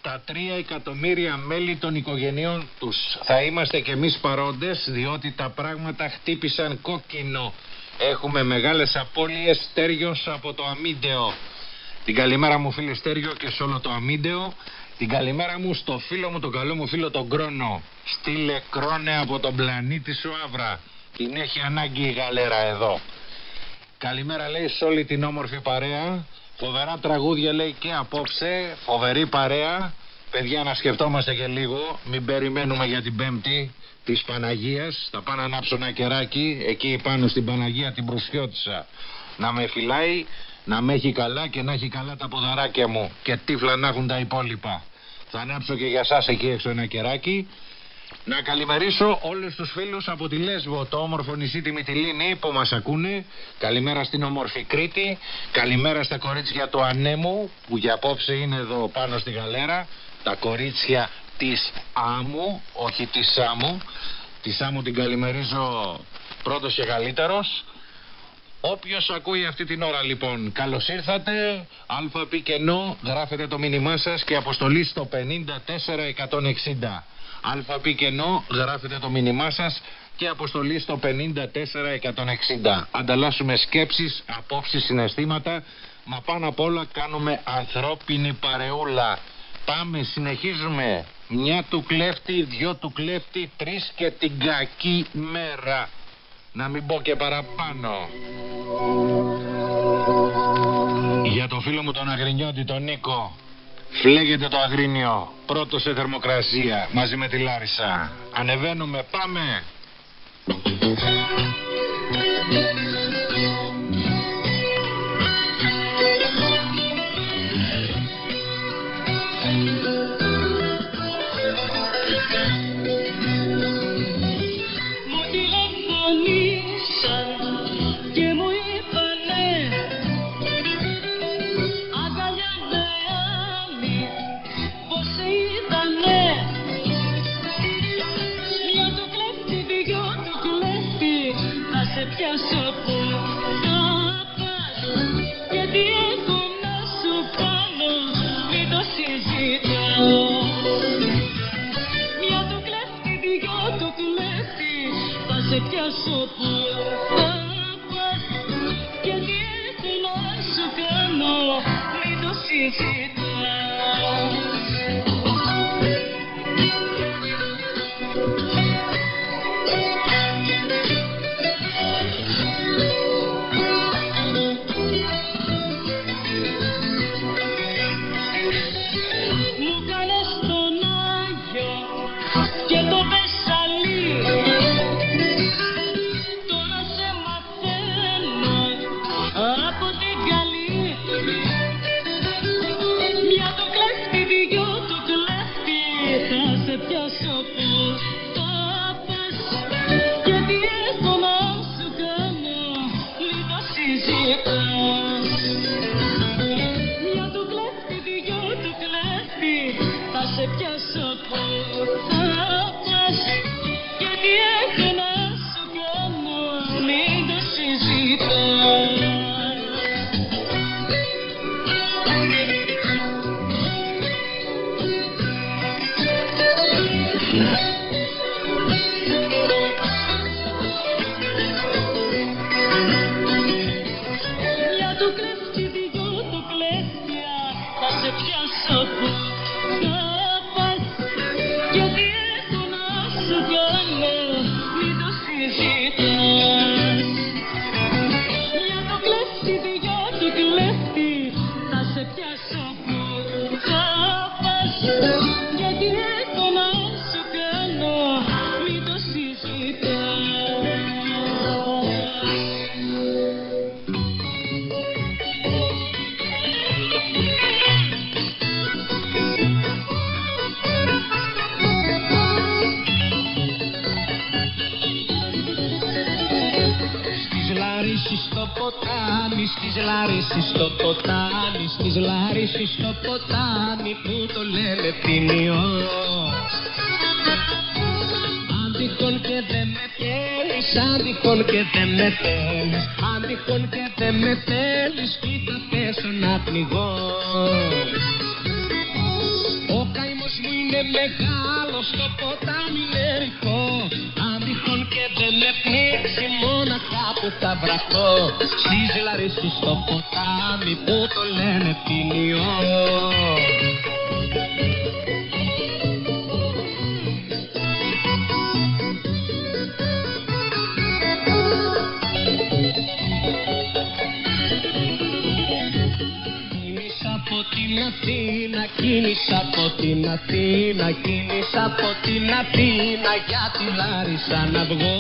τα 3 εκατομμύρια μέλη των οικογενειών τους. Θα είμαστε και εμείς παρόντες διότι τα πράγματα χτύπησαν κόκκινο. Έχουμε μεγάλες απώλειες στέργιος από το αμύντεο. Την καλημέρα μου φίλε Στέργιο και σε όλο το αμύντεο. Την καλημέρα μου στο φίλο μου, τον καλό μου φίλο τον Κρόνο. Στείλε κρόνε από τον πλανήτη σου Αύρα. Την έχει ανάγκη η γαλέρα εδώ. Καλημέρα λέει σε όλη την όμορφη παρέα. Φοβερά τραγούδια λέει και απόψε. Φοβερή παρέα. Παιδιά να σκεφτόμαστε και λίγο. Μην περιμένουμε για την Πέμπτη της Παναγίας. Θα πάω να ανάψω ένα κεράκι εκεί πάνω στην Παναγία την Προυσιώτησα. Να με φυλάει να με έχει καλά και να έχει καλά τα ποδαράκια μου και τύφλα να έχουν τα υπόλοιπα. Θα ανάψω και για σας εκεί έξω ένα κεράκι. Να καλημερίσω όλους τους φίλους από τη Λέσβο, το όμορφο νησί τη Μυτιλίνη που μας ακούνε. Καλημέρα στην όμορφη Κρήτη. Καλημέρα στα κορίτσια του Ανέμου που για απόψε είναι εδώ πάνω στη γαλέρα. Τα κορίτσια της Άμμου, όχι της Άμμου. Της Άμμου την καλημερίζω πρώτος και καλύτερος. Όποιος ακούει αυτή την ώρα λοιπόν, καλώς ήρθατε. ΑΠ κενό, γράφετε το μήνυμά σας και αποστολή στο 54160. ΑΠ κενό, γράφετε το μήνυμά σας και αποστολή στο 54160. Ανταλλάσσουμε σκέψεις, απόψεις, συναισθήματα, μα πάνω απ' όλα κάνουμε ανθρώπινη παρεούλα. Πάμε, συνεχίζουμε. Μια του κλέφτη, δυο του κλέφτη, τρεις και την κακή μέρα να μην πω και παραπάνω. Για το φίλο μου τον Αγρινιώτη, τον Νίκο, φλέγεται το Αγρίνιο, πρώτος σε θερμοκρασία, μαζί με τη Λάρισα. Ανεβαίνουμε, πάμε! Thank you. με θέλεις. Αν τυχόν και δεν με θέλεις Κοίτα πέσω να πνιγώ Ο καημός μου είναι μεγάλος Στο ποτάμι νερικό Αν τυχόν και δεν με πνίξει Μόναχα που θα βραχώ. Στη ζελαρίστη στο Σαν να βγω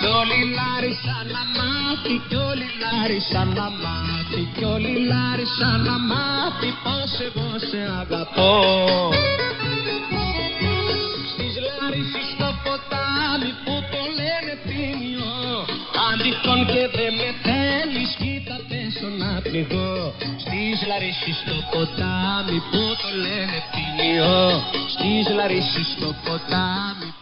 Κι όλοι λάρισαν να μάθει, κι όλοι λάρισαν να μάθει, κι όλοι λάρισαν να μάθει πως εγώ σε αγαπώ. Στις λάρισες στο ποτάμι που το λένε θύμιο, αν και δε με θέλεις κοίτα πέσω να πληγώ. Στις λαρίσεις στο ποτάμι που το λένε θύμιο, στις λαρίσεις στο ποτάμι που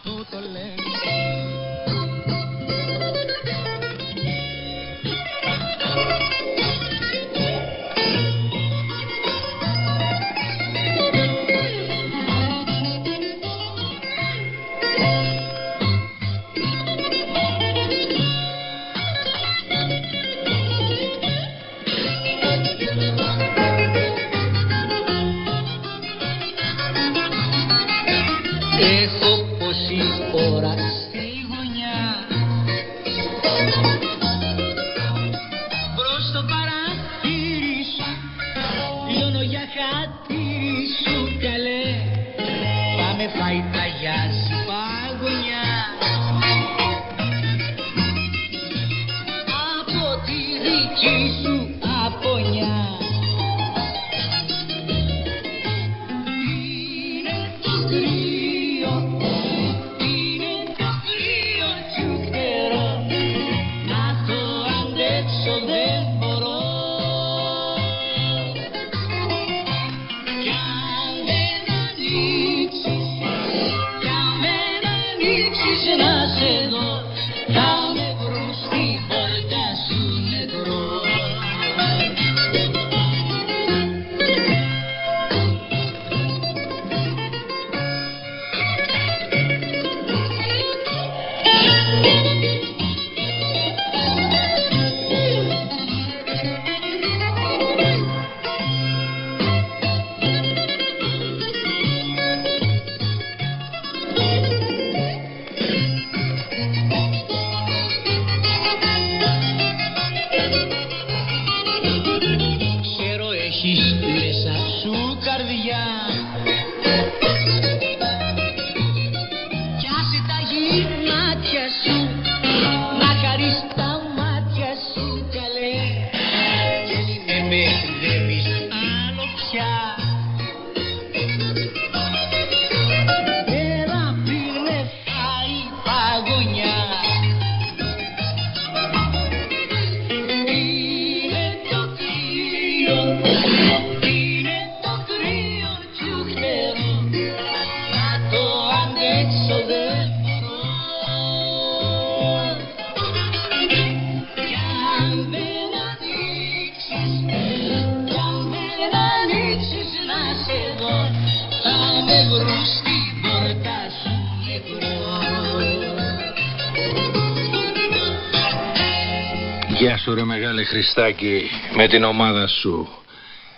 Γεια σου ρε μεγάλε Χριστάκη με την ομάδα σου.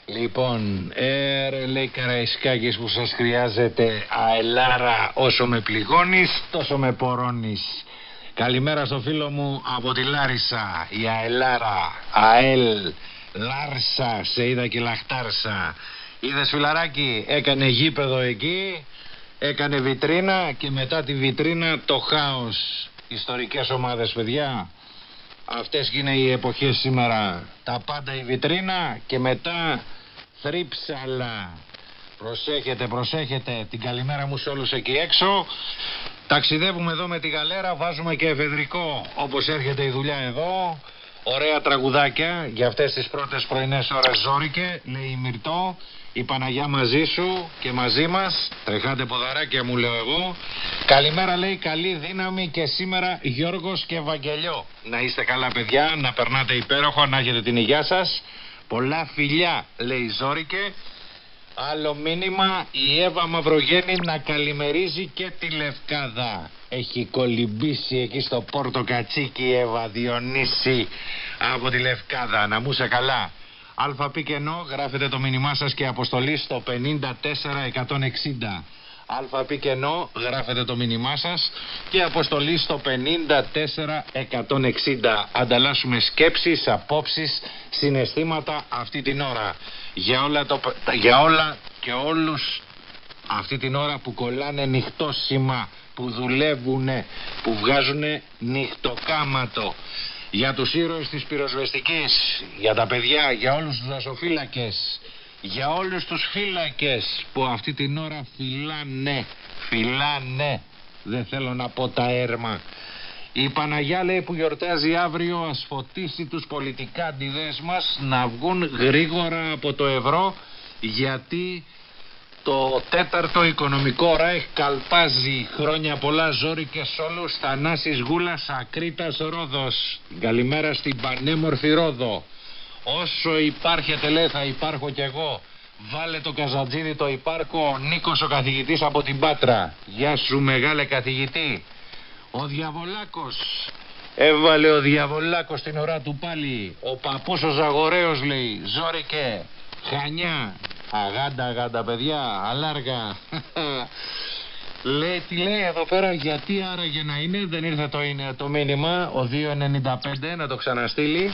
Λοιπόν, ε, ρε λέει Καραϊσκάκης που σας χρειάζεται αελάρα όσο με πληγώνεις τόσο με πορώνεις. Καλημέρα στο φίλο μου από τη Λάρισα, η αελάρα, αέλ, Λάρσα, σε είδα και λαχτάρσα. Είδες φιλαράκι, έκανε γήπεδο εκεί, έκανε βιτρίνα και μετά τη βιτρίνα το χάος. Ιστορικές ομάδες παιδιά. Αυτές είναι οι εποχές σήμερα. Τα πάντα η βιτρίνα και μετά θρύψαλα. Προσέχετε, προσέχετε. Την καλημέρα μου σε όλους εκεί έξω. Ταξιδεύουμε εδώ με τη γαλέρα, βάζουμε και εφεδρικό όπως έρχεται η δουλειά εδώ. Ωραία τραγουδάκια για αυτές τις πρώτες πρωινές ώρες ζόρικε, λέει η Μυρτώ. Η Παναγιά μαζί σου και μαζί μας. Τρεχάτε ποδαράκια μου λέω εγώ. Καλημέρα λέει καλή δύναμη και σήμερα Γιώργος και Ευαγγελιό. Να είστε καλά παιδιά, να περνάτε υπέροχο, να έχετε την υγεία σας. Πολλά φιλιά λέει Ζόρικε. Άλλο μήνυμα η Εύα Μαυρογέννη να καλημερίζει και τη Λευκάδα. Έχει κολυμπήσει εκεί στο Πόρτο Κατσίκι η Εύα Διονύση από τη Λευκάδα. Να μου σε καλά. ΑΠ και ενώ γράφετε το μήνυμά σας και αποστολή στο 54160. ΑΠ και ενώ γράφετε το μήνυμά σας και αποστολή στο 54160. Ανταλλάσσουμε σκέψεις, απόψεις, συναισθήματα αυτή την ώρα. Για όλα, το, για όλα και όλους αυτή την ώρα που κολλάνε νυχτόσημα, που δουλεύουνε, που βγάζουνε νυχτοκάματο για τους ήρωες της πυροσβεστικής, για τα παιδιά, για όλους τους δασοφύλακες, για όλους τους φύλακες που αυτή την ώρα φυλάνε, φυλάνε, δεν θέλω να πω τα έρμα. Η Παναγιά λέει που γιορτάζει αύριο ας φωτίσει τους πολιτικάντιδες μας να βγουν γρήγορα από το ευρώ γιατί το τέταρτο οικονομικό ράιχ καλπάζει χρόνια πολλά ζόρι και όλους Θανάσης Γούλας Ακρίτας Ρόδος. Καλημέρα στην πανέμορφη Ρόδο. Όσο υπάρχετε λέει θα υπάρχω κι εγώ. Βάλε το καζατζίδι το υπάρχω. Ο Νίκος ο καθηγητής από την Πάτρα. Γεια σου μεγάλε καθηγητή. Ο Διαβολάκος. Έβαλε ο Διαβολάκος την ώρα του πάλι. Ο παππούς ο Ζαγορέος λέει Ζόρικε Χανιά Αγάντα, αγάντα, παιδιά, αλάργα. λέει, τι λέει εδώ πέρα, γιατί άραγε να είναι, δεν ήρθε το, είναι, το μήνυμα, ο 295, να το ξαναστείλει.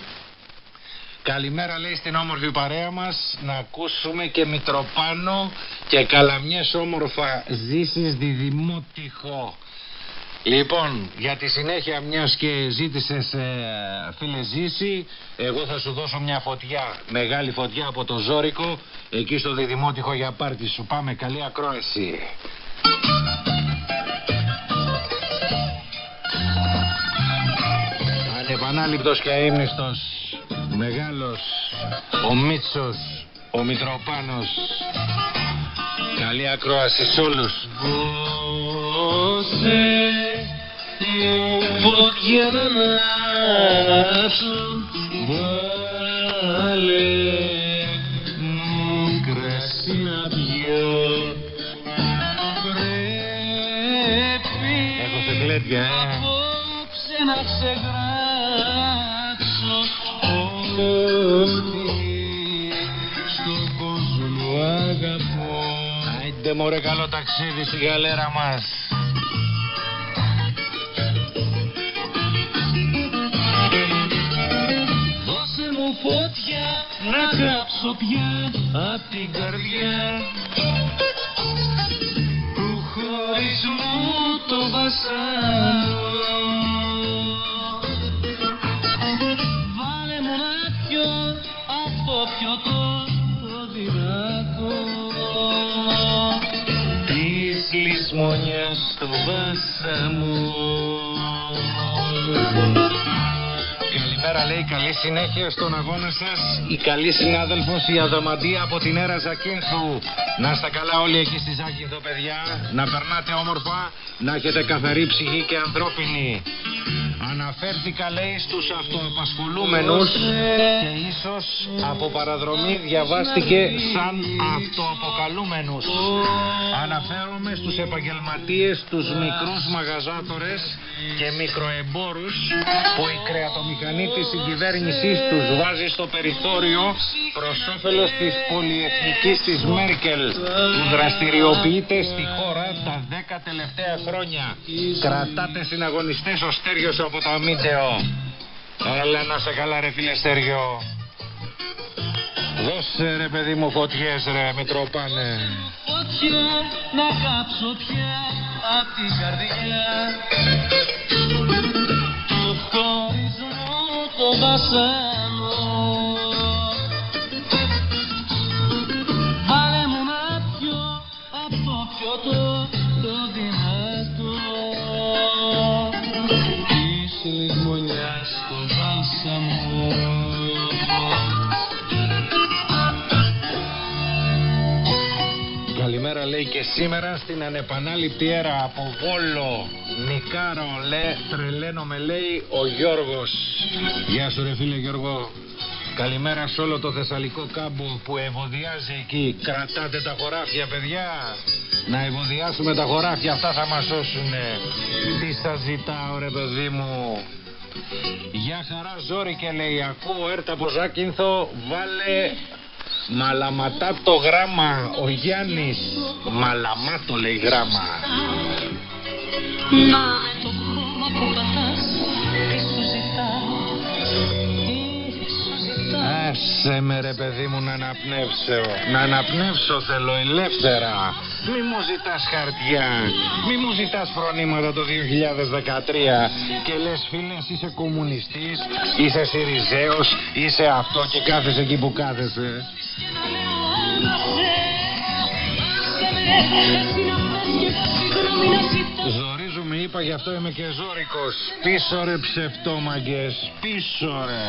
Καλημέρα λέει στην όμορφη παρέα μας να ακούσουμε και Μητροπάνο και Καλαμιές όμορφα ζήσεις διδημότυχο. Λοιπόν, για τη συνέχεια μιας και ζήτησες ε, φίλε Ζήση, εγώ θα σου δώσω μια φωτιά, μεγάλη φωτιά από το Ζόρικο, εκεί στο Διδημότυχο για πάρτι σου. Πάμε, καλή ακρόαση. Ανεπανάληπτος και αείμνηστος, μεγάλος, ο Μίτσος, ο Μητροπάνος. Καλή ακρόαση σε όλους. Δώσε μου φωτιά να σου βάλε μου κρασί να πιω Πρέπει Έχω σε γλέντια, ε. απόψε να ξεγράψω ό,τι στον κόσμο αγαπώ Άιντε μωρέ καλό ταξίδι στη γαλέρα μας. Κάψω πια απ' την καρδιά. Του χωρισμού το βασάνο Βάλε μου να πιω αυτό πιωτό το δυνατό. Της λησμονιάς το βάσαμο Καλημέρα λέει καλή συνέχεια στον αγώνα σας. Η καλή συνάδελφος η Αδαμαντία από την Έρα Ζακίνθου. Να είστε καλά όλοι εκεί στη Ζάκυνθο παιδιά. Να περνάτε όμορφα Να έχετε καθαρή ψυχή και ανθρώπινη Αναφέρθηκα λέει στους αυτοαπασχολούμενους και ίσως από παραδρομή διαβάστηκε σαν αυτοαποκαλούμενους. Αναφέρομαι στους επαγγελματίες, τους μικρούς μαγαζάτορες και μικροεμπόρους που η κρεατομηχανή της συγκυβέρνησής τους βάζει στο περιθώριο προς όφελος της πολυεθνικής της Μέρκελ που δραστηριοποιείται στη χώρα τα δέκα τελευταία χρόνια. Κρατάτε συναγωνιστές ο Στέργιος από το αμύντεο. Έλα να σε καλά ρε φίλε Στέργιο. Δώσε ρε παιδί μου φωτιές ρε Μητροπάνε. Φωτιά να κάψω πια απ' την καρδιά Του χωρισμού το βασάνο λέει και σήμερα στην ανεπανάληπτη έρα από Βόλο Νικάρο λέ, τρελαίνομαι λέει ο Γιώργος. Γεια σου ρε φίλε Γιώργο. Καλημέρα σε όλο το Θεσσαλικό κάμπο που ευωδιάζει εκεί. Κρατάτε τα χωράφια παιδιά. Να ευωδιάσουμε τα χωράφια αυτά θα μας σώσουνε. Τι σας ζητάω ρε παιδί μου. Γεια χαρά ζόρι και λέει ακούω έρτα από Ζάκυνθο βάλε Μαλαματά το γράμμα ο Γιάννης. Μαλαμάτο λέει γράμμα. Να το χώμα που πατάς Τι σου ζητάω Τι σου ζητάω. Άσε με ρε παιδί μου να αναπνεύσω. Να αναπνεύσω θέλω ελεύθερα Μη μου ζητάς χαρτιά Μη μου ζητάς φρονήματα το 2013 Και λες φίλες είσαι κομμουνιστής Είσαι Συριζέος Είσαι αυτό και κάθεσαι εκεί που κάθεσαι Ζορίζομαι είπα γι' αυτό είμαι και ζώρικος Πίσω ρε ψευτόμαγκες Πίσω ρε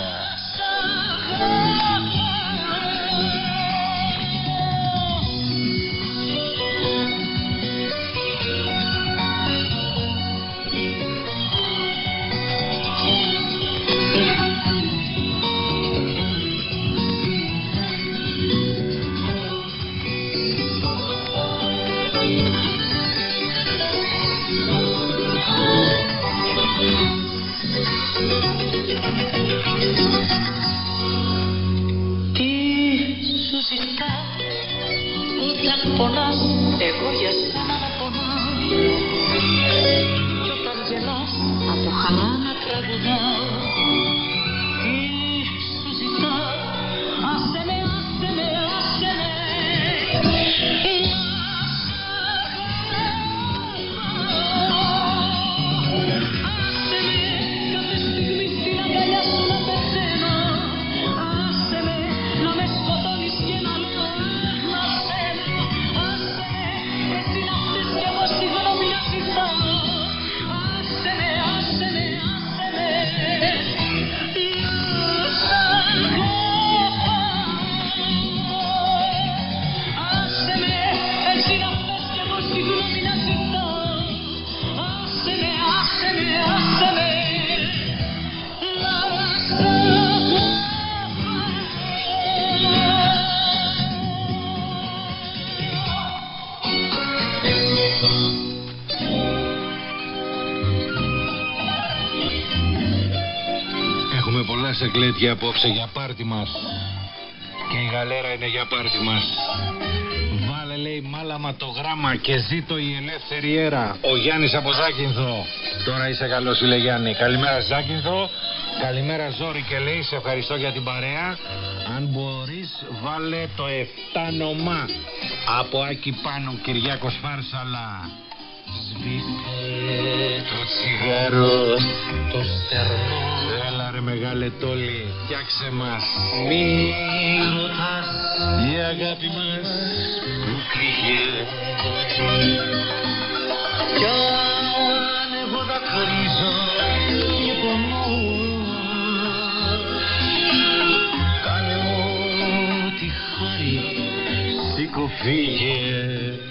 πονάς εγώ για σένα πολλά σεκλέτια απόψε για πάρτι μας. Και η γαλέρα είναι για πάρτι μας. Βάλε λέει μάλαμα το γράμμα και ζήτω η ελεύθερη έρα Ο Γιάννης από Ζάκυνθο. Τώρα είσαι καλός φίλε Γιάννη. Καλημέρα Ζάκυνθο. Καλημέρα Ζόρι και λέει σε ευχαριστώ για την παρέα. Αν μπορείς βάλε το 7 νομά Από Άκη πάνω Κυριάκος Φάρσαλα Σβήσε το τσιγάρο το στερνό Έλα ρε μεγάλε τόλι φτιάξε μας. Μη ρωτάς. Η αγάπη μας που κρύγε Κι αν εγώ δακρύζω και πονώ Κάνε μου τη χάρη Σήκω φύγε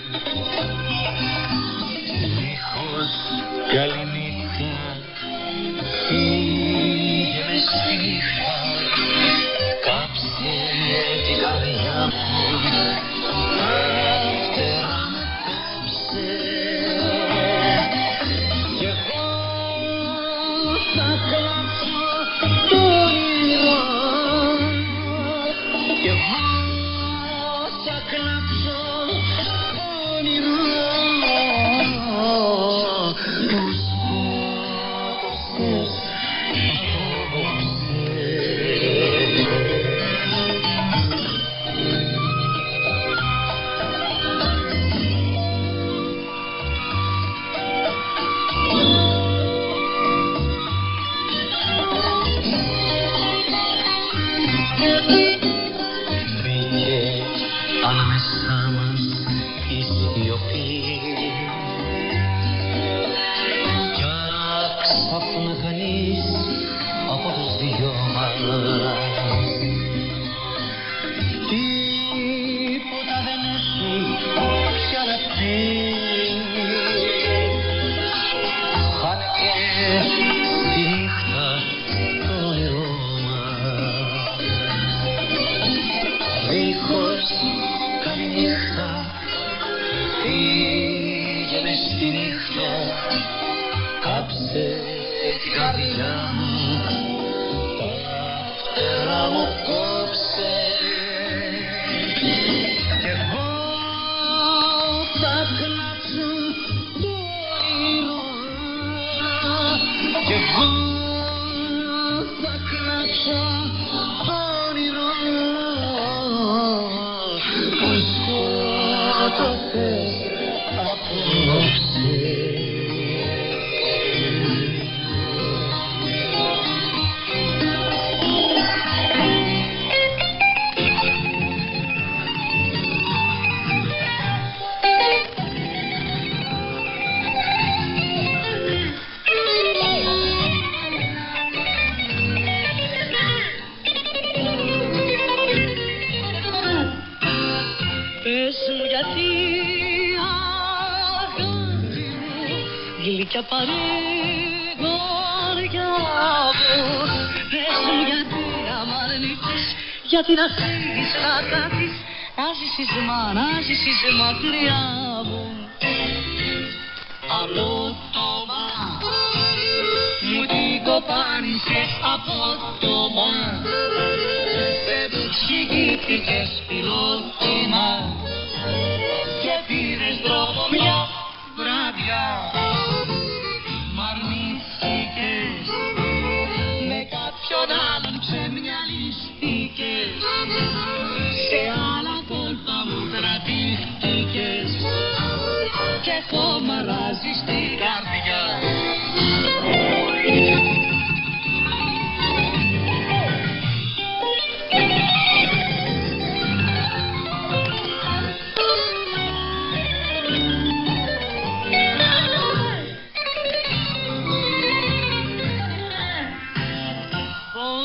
και έχω μαράζει στην καρδιά.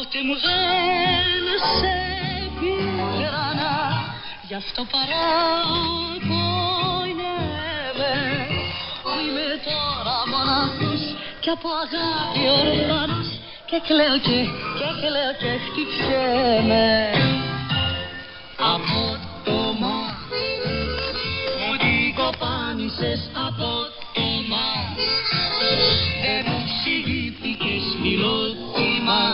Ότι μου δεν σε πήρανα Γι' αυτό παραπονιέμαι από αγάπη ορφανός Και κλαίω και, και κλαίω και χτυπιέμαι. Απότομα Μου την κοπάνισες απότομα Δεν μου εξηγήθηκες φιλότιμα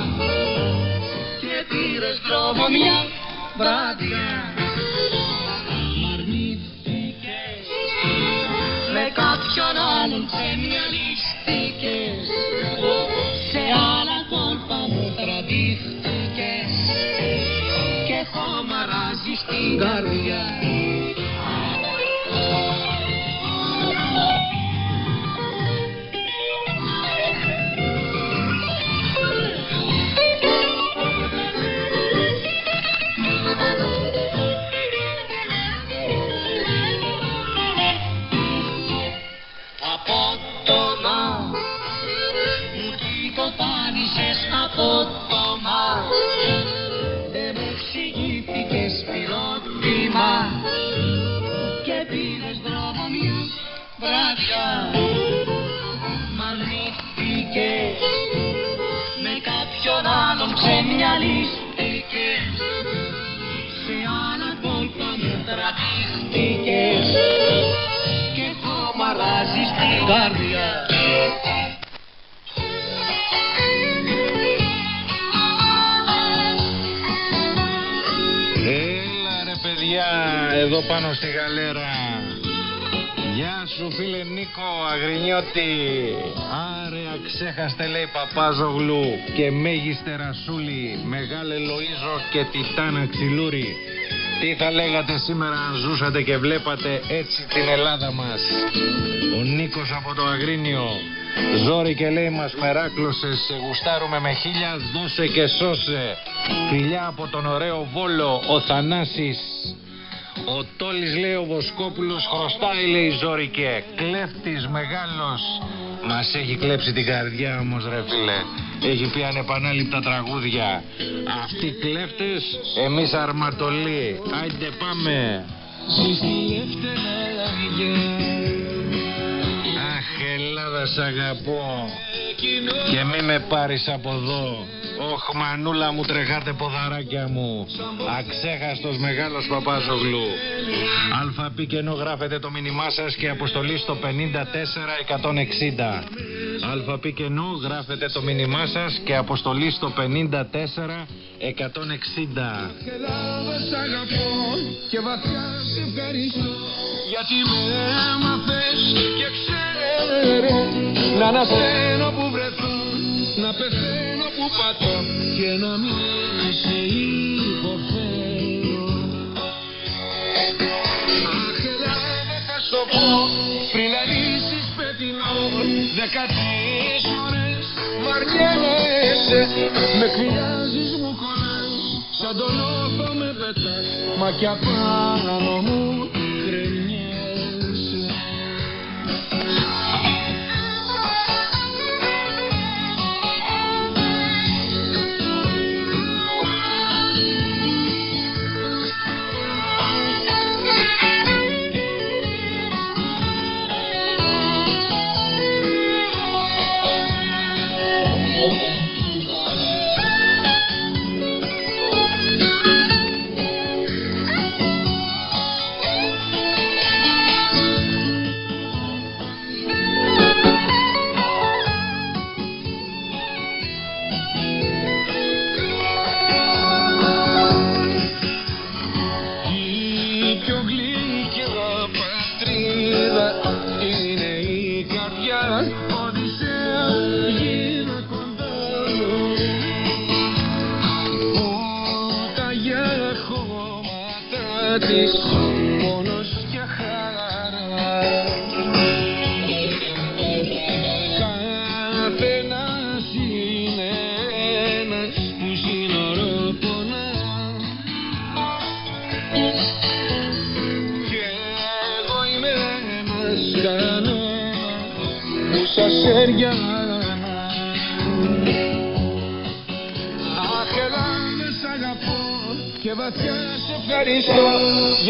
Και πήρες δρόμο μια βράδια vanguardia. Κάρδια. Έλα ρε παιδιά εδώ πάνω στη γαλέρα. Γεια σου φίλε Νίκο Αγρινιώτη Άρε αξέχαστε λέει Παπάζογλου Και μέγιστε Ρασούλη Μεγάλε λοιζό και Τιτάνα ξυλούρι. Τι θα λέγατε σήμερα αν ζούσατε και βλέπατε έτσι την Ελλάδα μας; Ο Νίκος από το Αγρίνιο. Ζόρι και λέει μας μεράκλωσες, σε γουστάρουμε με χίλια, δώσε και σώσε. Φιλιά από τον ωραίο Βόλο, ο Θανάσης. Ο Τόλης λέει ο Βοσκόπουλος χρωστάει λέει Ζόρικε. Κλέφτης μεγάλος. Μας έχει κλέψει την καρδιά όμως ρε φίλε. Έχει πει ανεπανάληπτα τραγούδια. Αυτοί κλέφτες, εμείς αρματολοί. Άιντε πάμε. Αχ Ελλάδας σ' αγαπώ. Και μη με πάρεις από εδώ. Ωχ μανούλα μου τρεχάτε ποδαράκια μου. Αξέχαστος μεγάλος παπάζογλου. Αλφα κενό γράφετε το μήνυμά σας και αποστολή στο 54160. Αλφα κενό γράφετε το μήνυμά σας και αποστολή στο 54160. Ελλάδας σ' αγαπώ και βαθιά σε ευχαριστώ γιατί με έμαθες και ξέρω να ανασταίνω που βρεθώ να πεθαίνω που πατώ και να μην σε υποφέρω. Αχ Ελλάδα θα στο πω πριν λαλήσεις πετεινό δεκατρεις φορές μ' αρνιέσαι με κρυάζεις μου κολλάς σαν τον όφο με πετάς μα κι απάνω μου κρεμιέσαι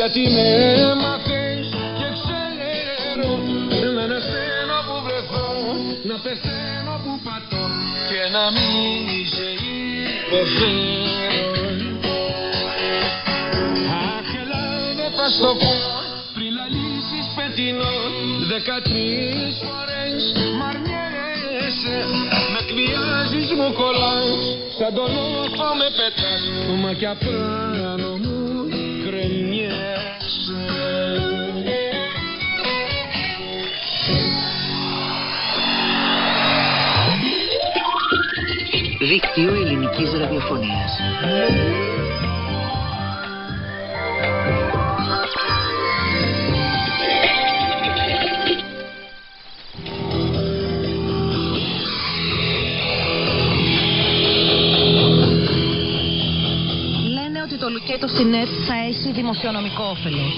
γιατί με έμαθες και ξέρω να ανασταίνω που βρεθώ να πεθαίνω που πατώ και να μην σε υποφέρω Αχ, Ελλάδα θα στο πω πριν λαλήσεις πετεινό Δεκατρεις φορές μ' αρνιέσαι Με εκβιάζεις μου κολλάς Σαν τον όφο με πετάς Μα κι απάνω μου κρεμιέσαι Δίκτυο ελληνικής ραδιοφωνίας. Λένε ότι το λουκέτο στην ΕΤ θα έχει δημοσιονομικό όφελος.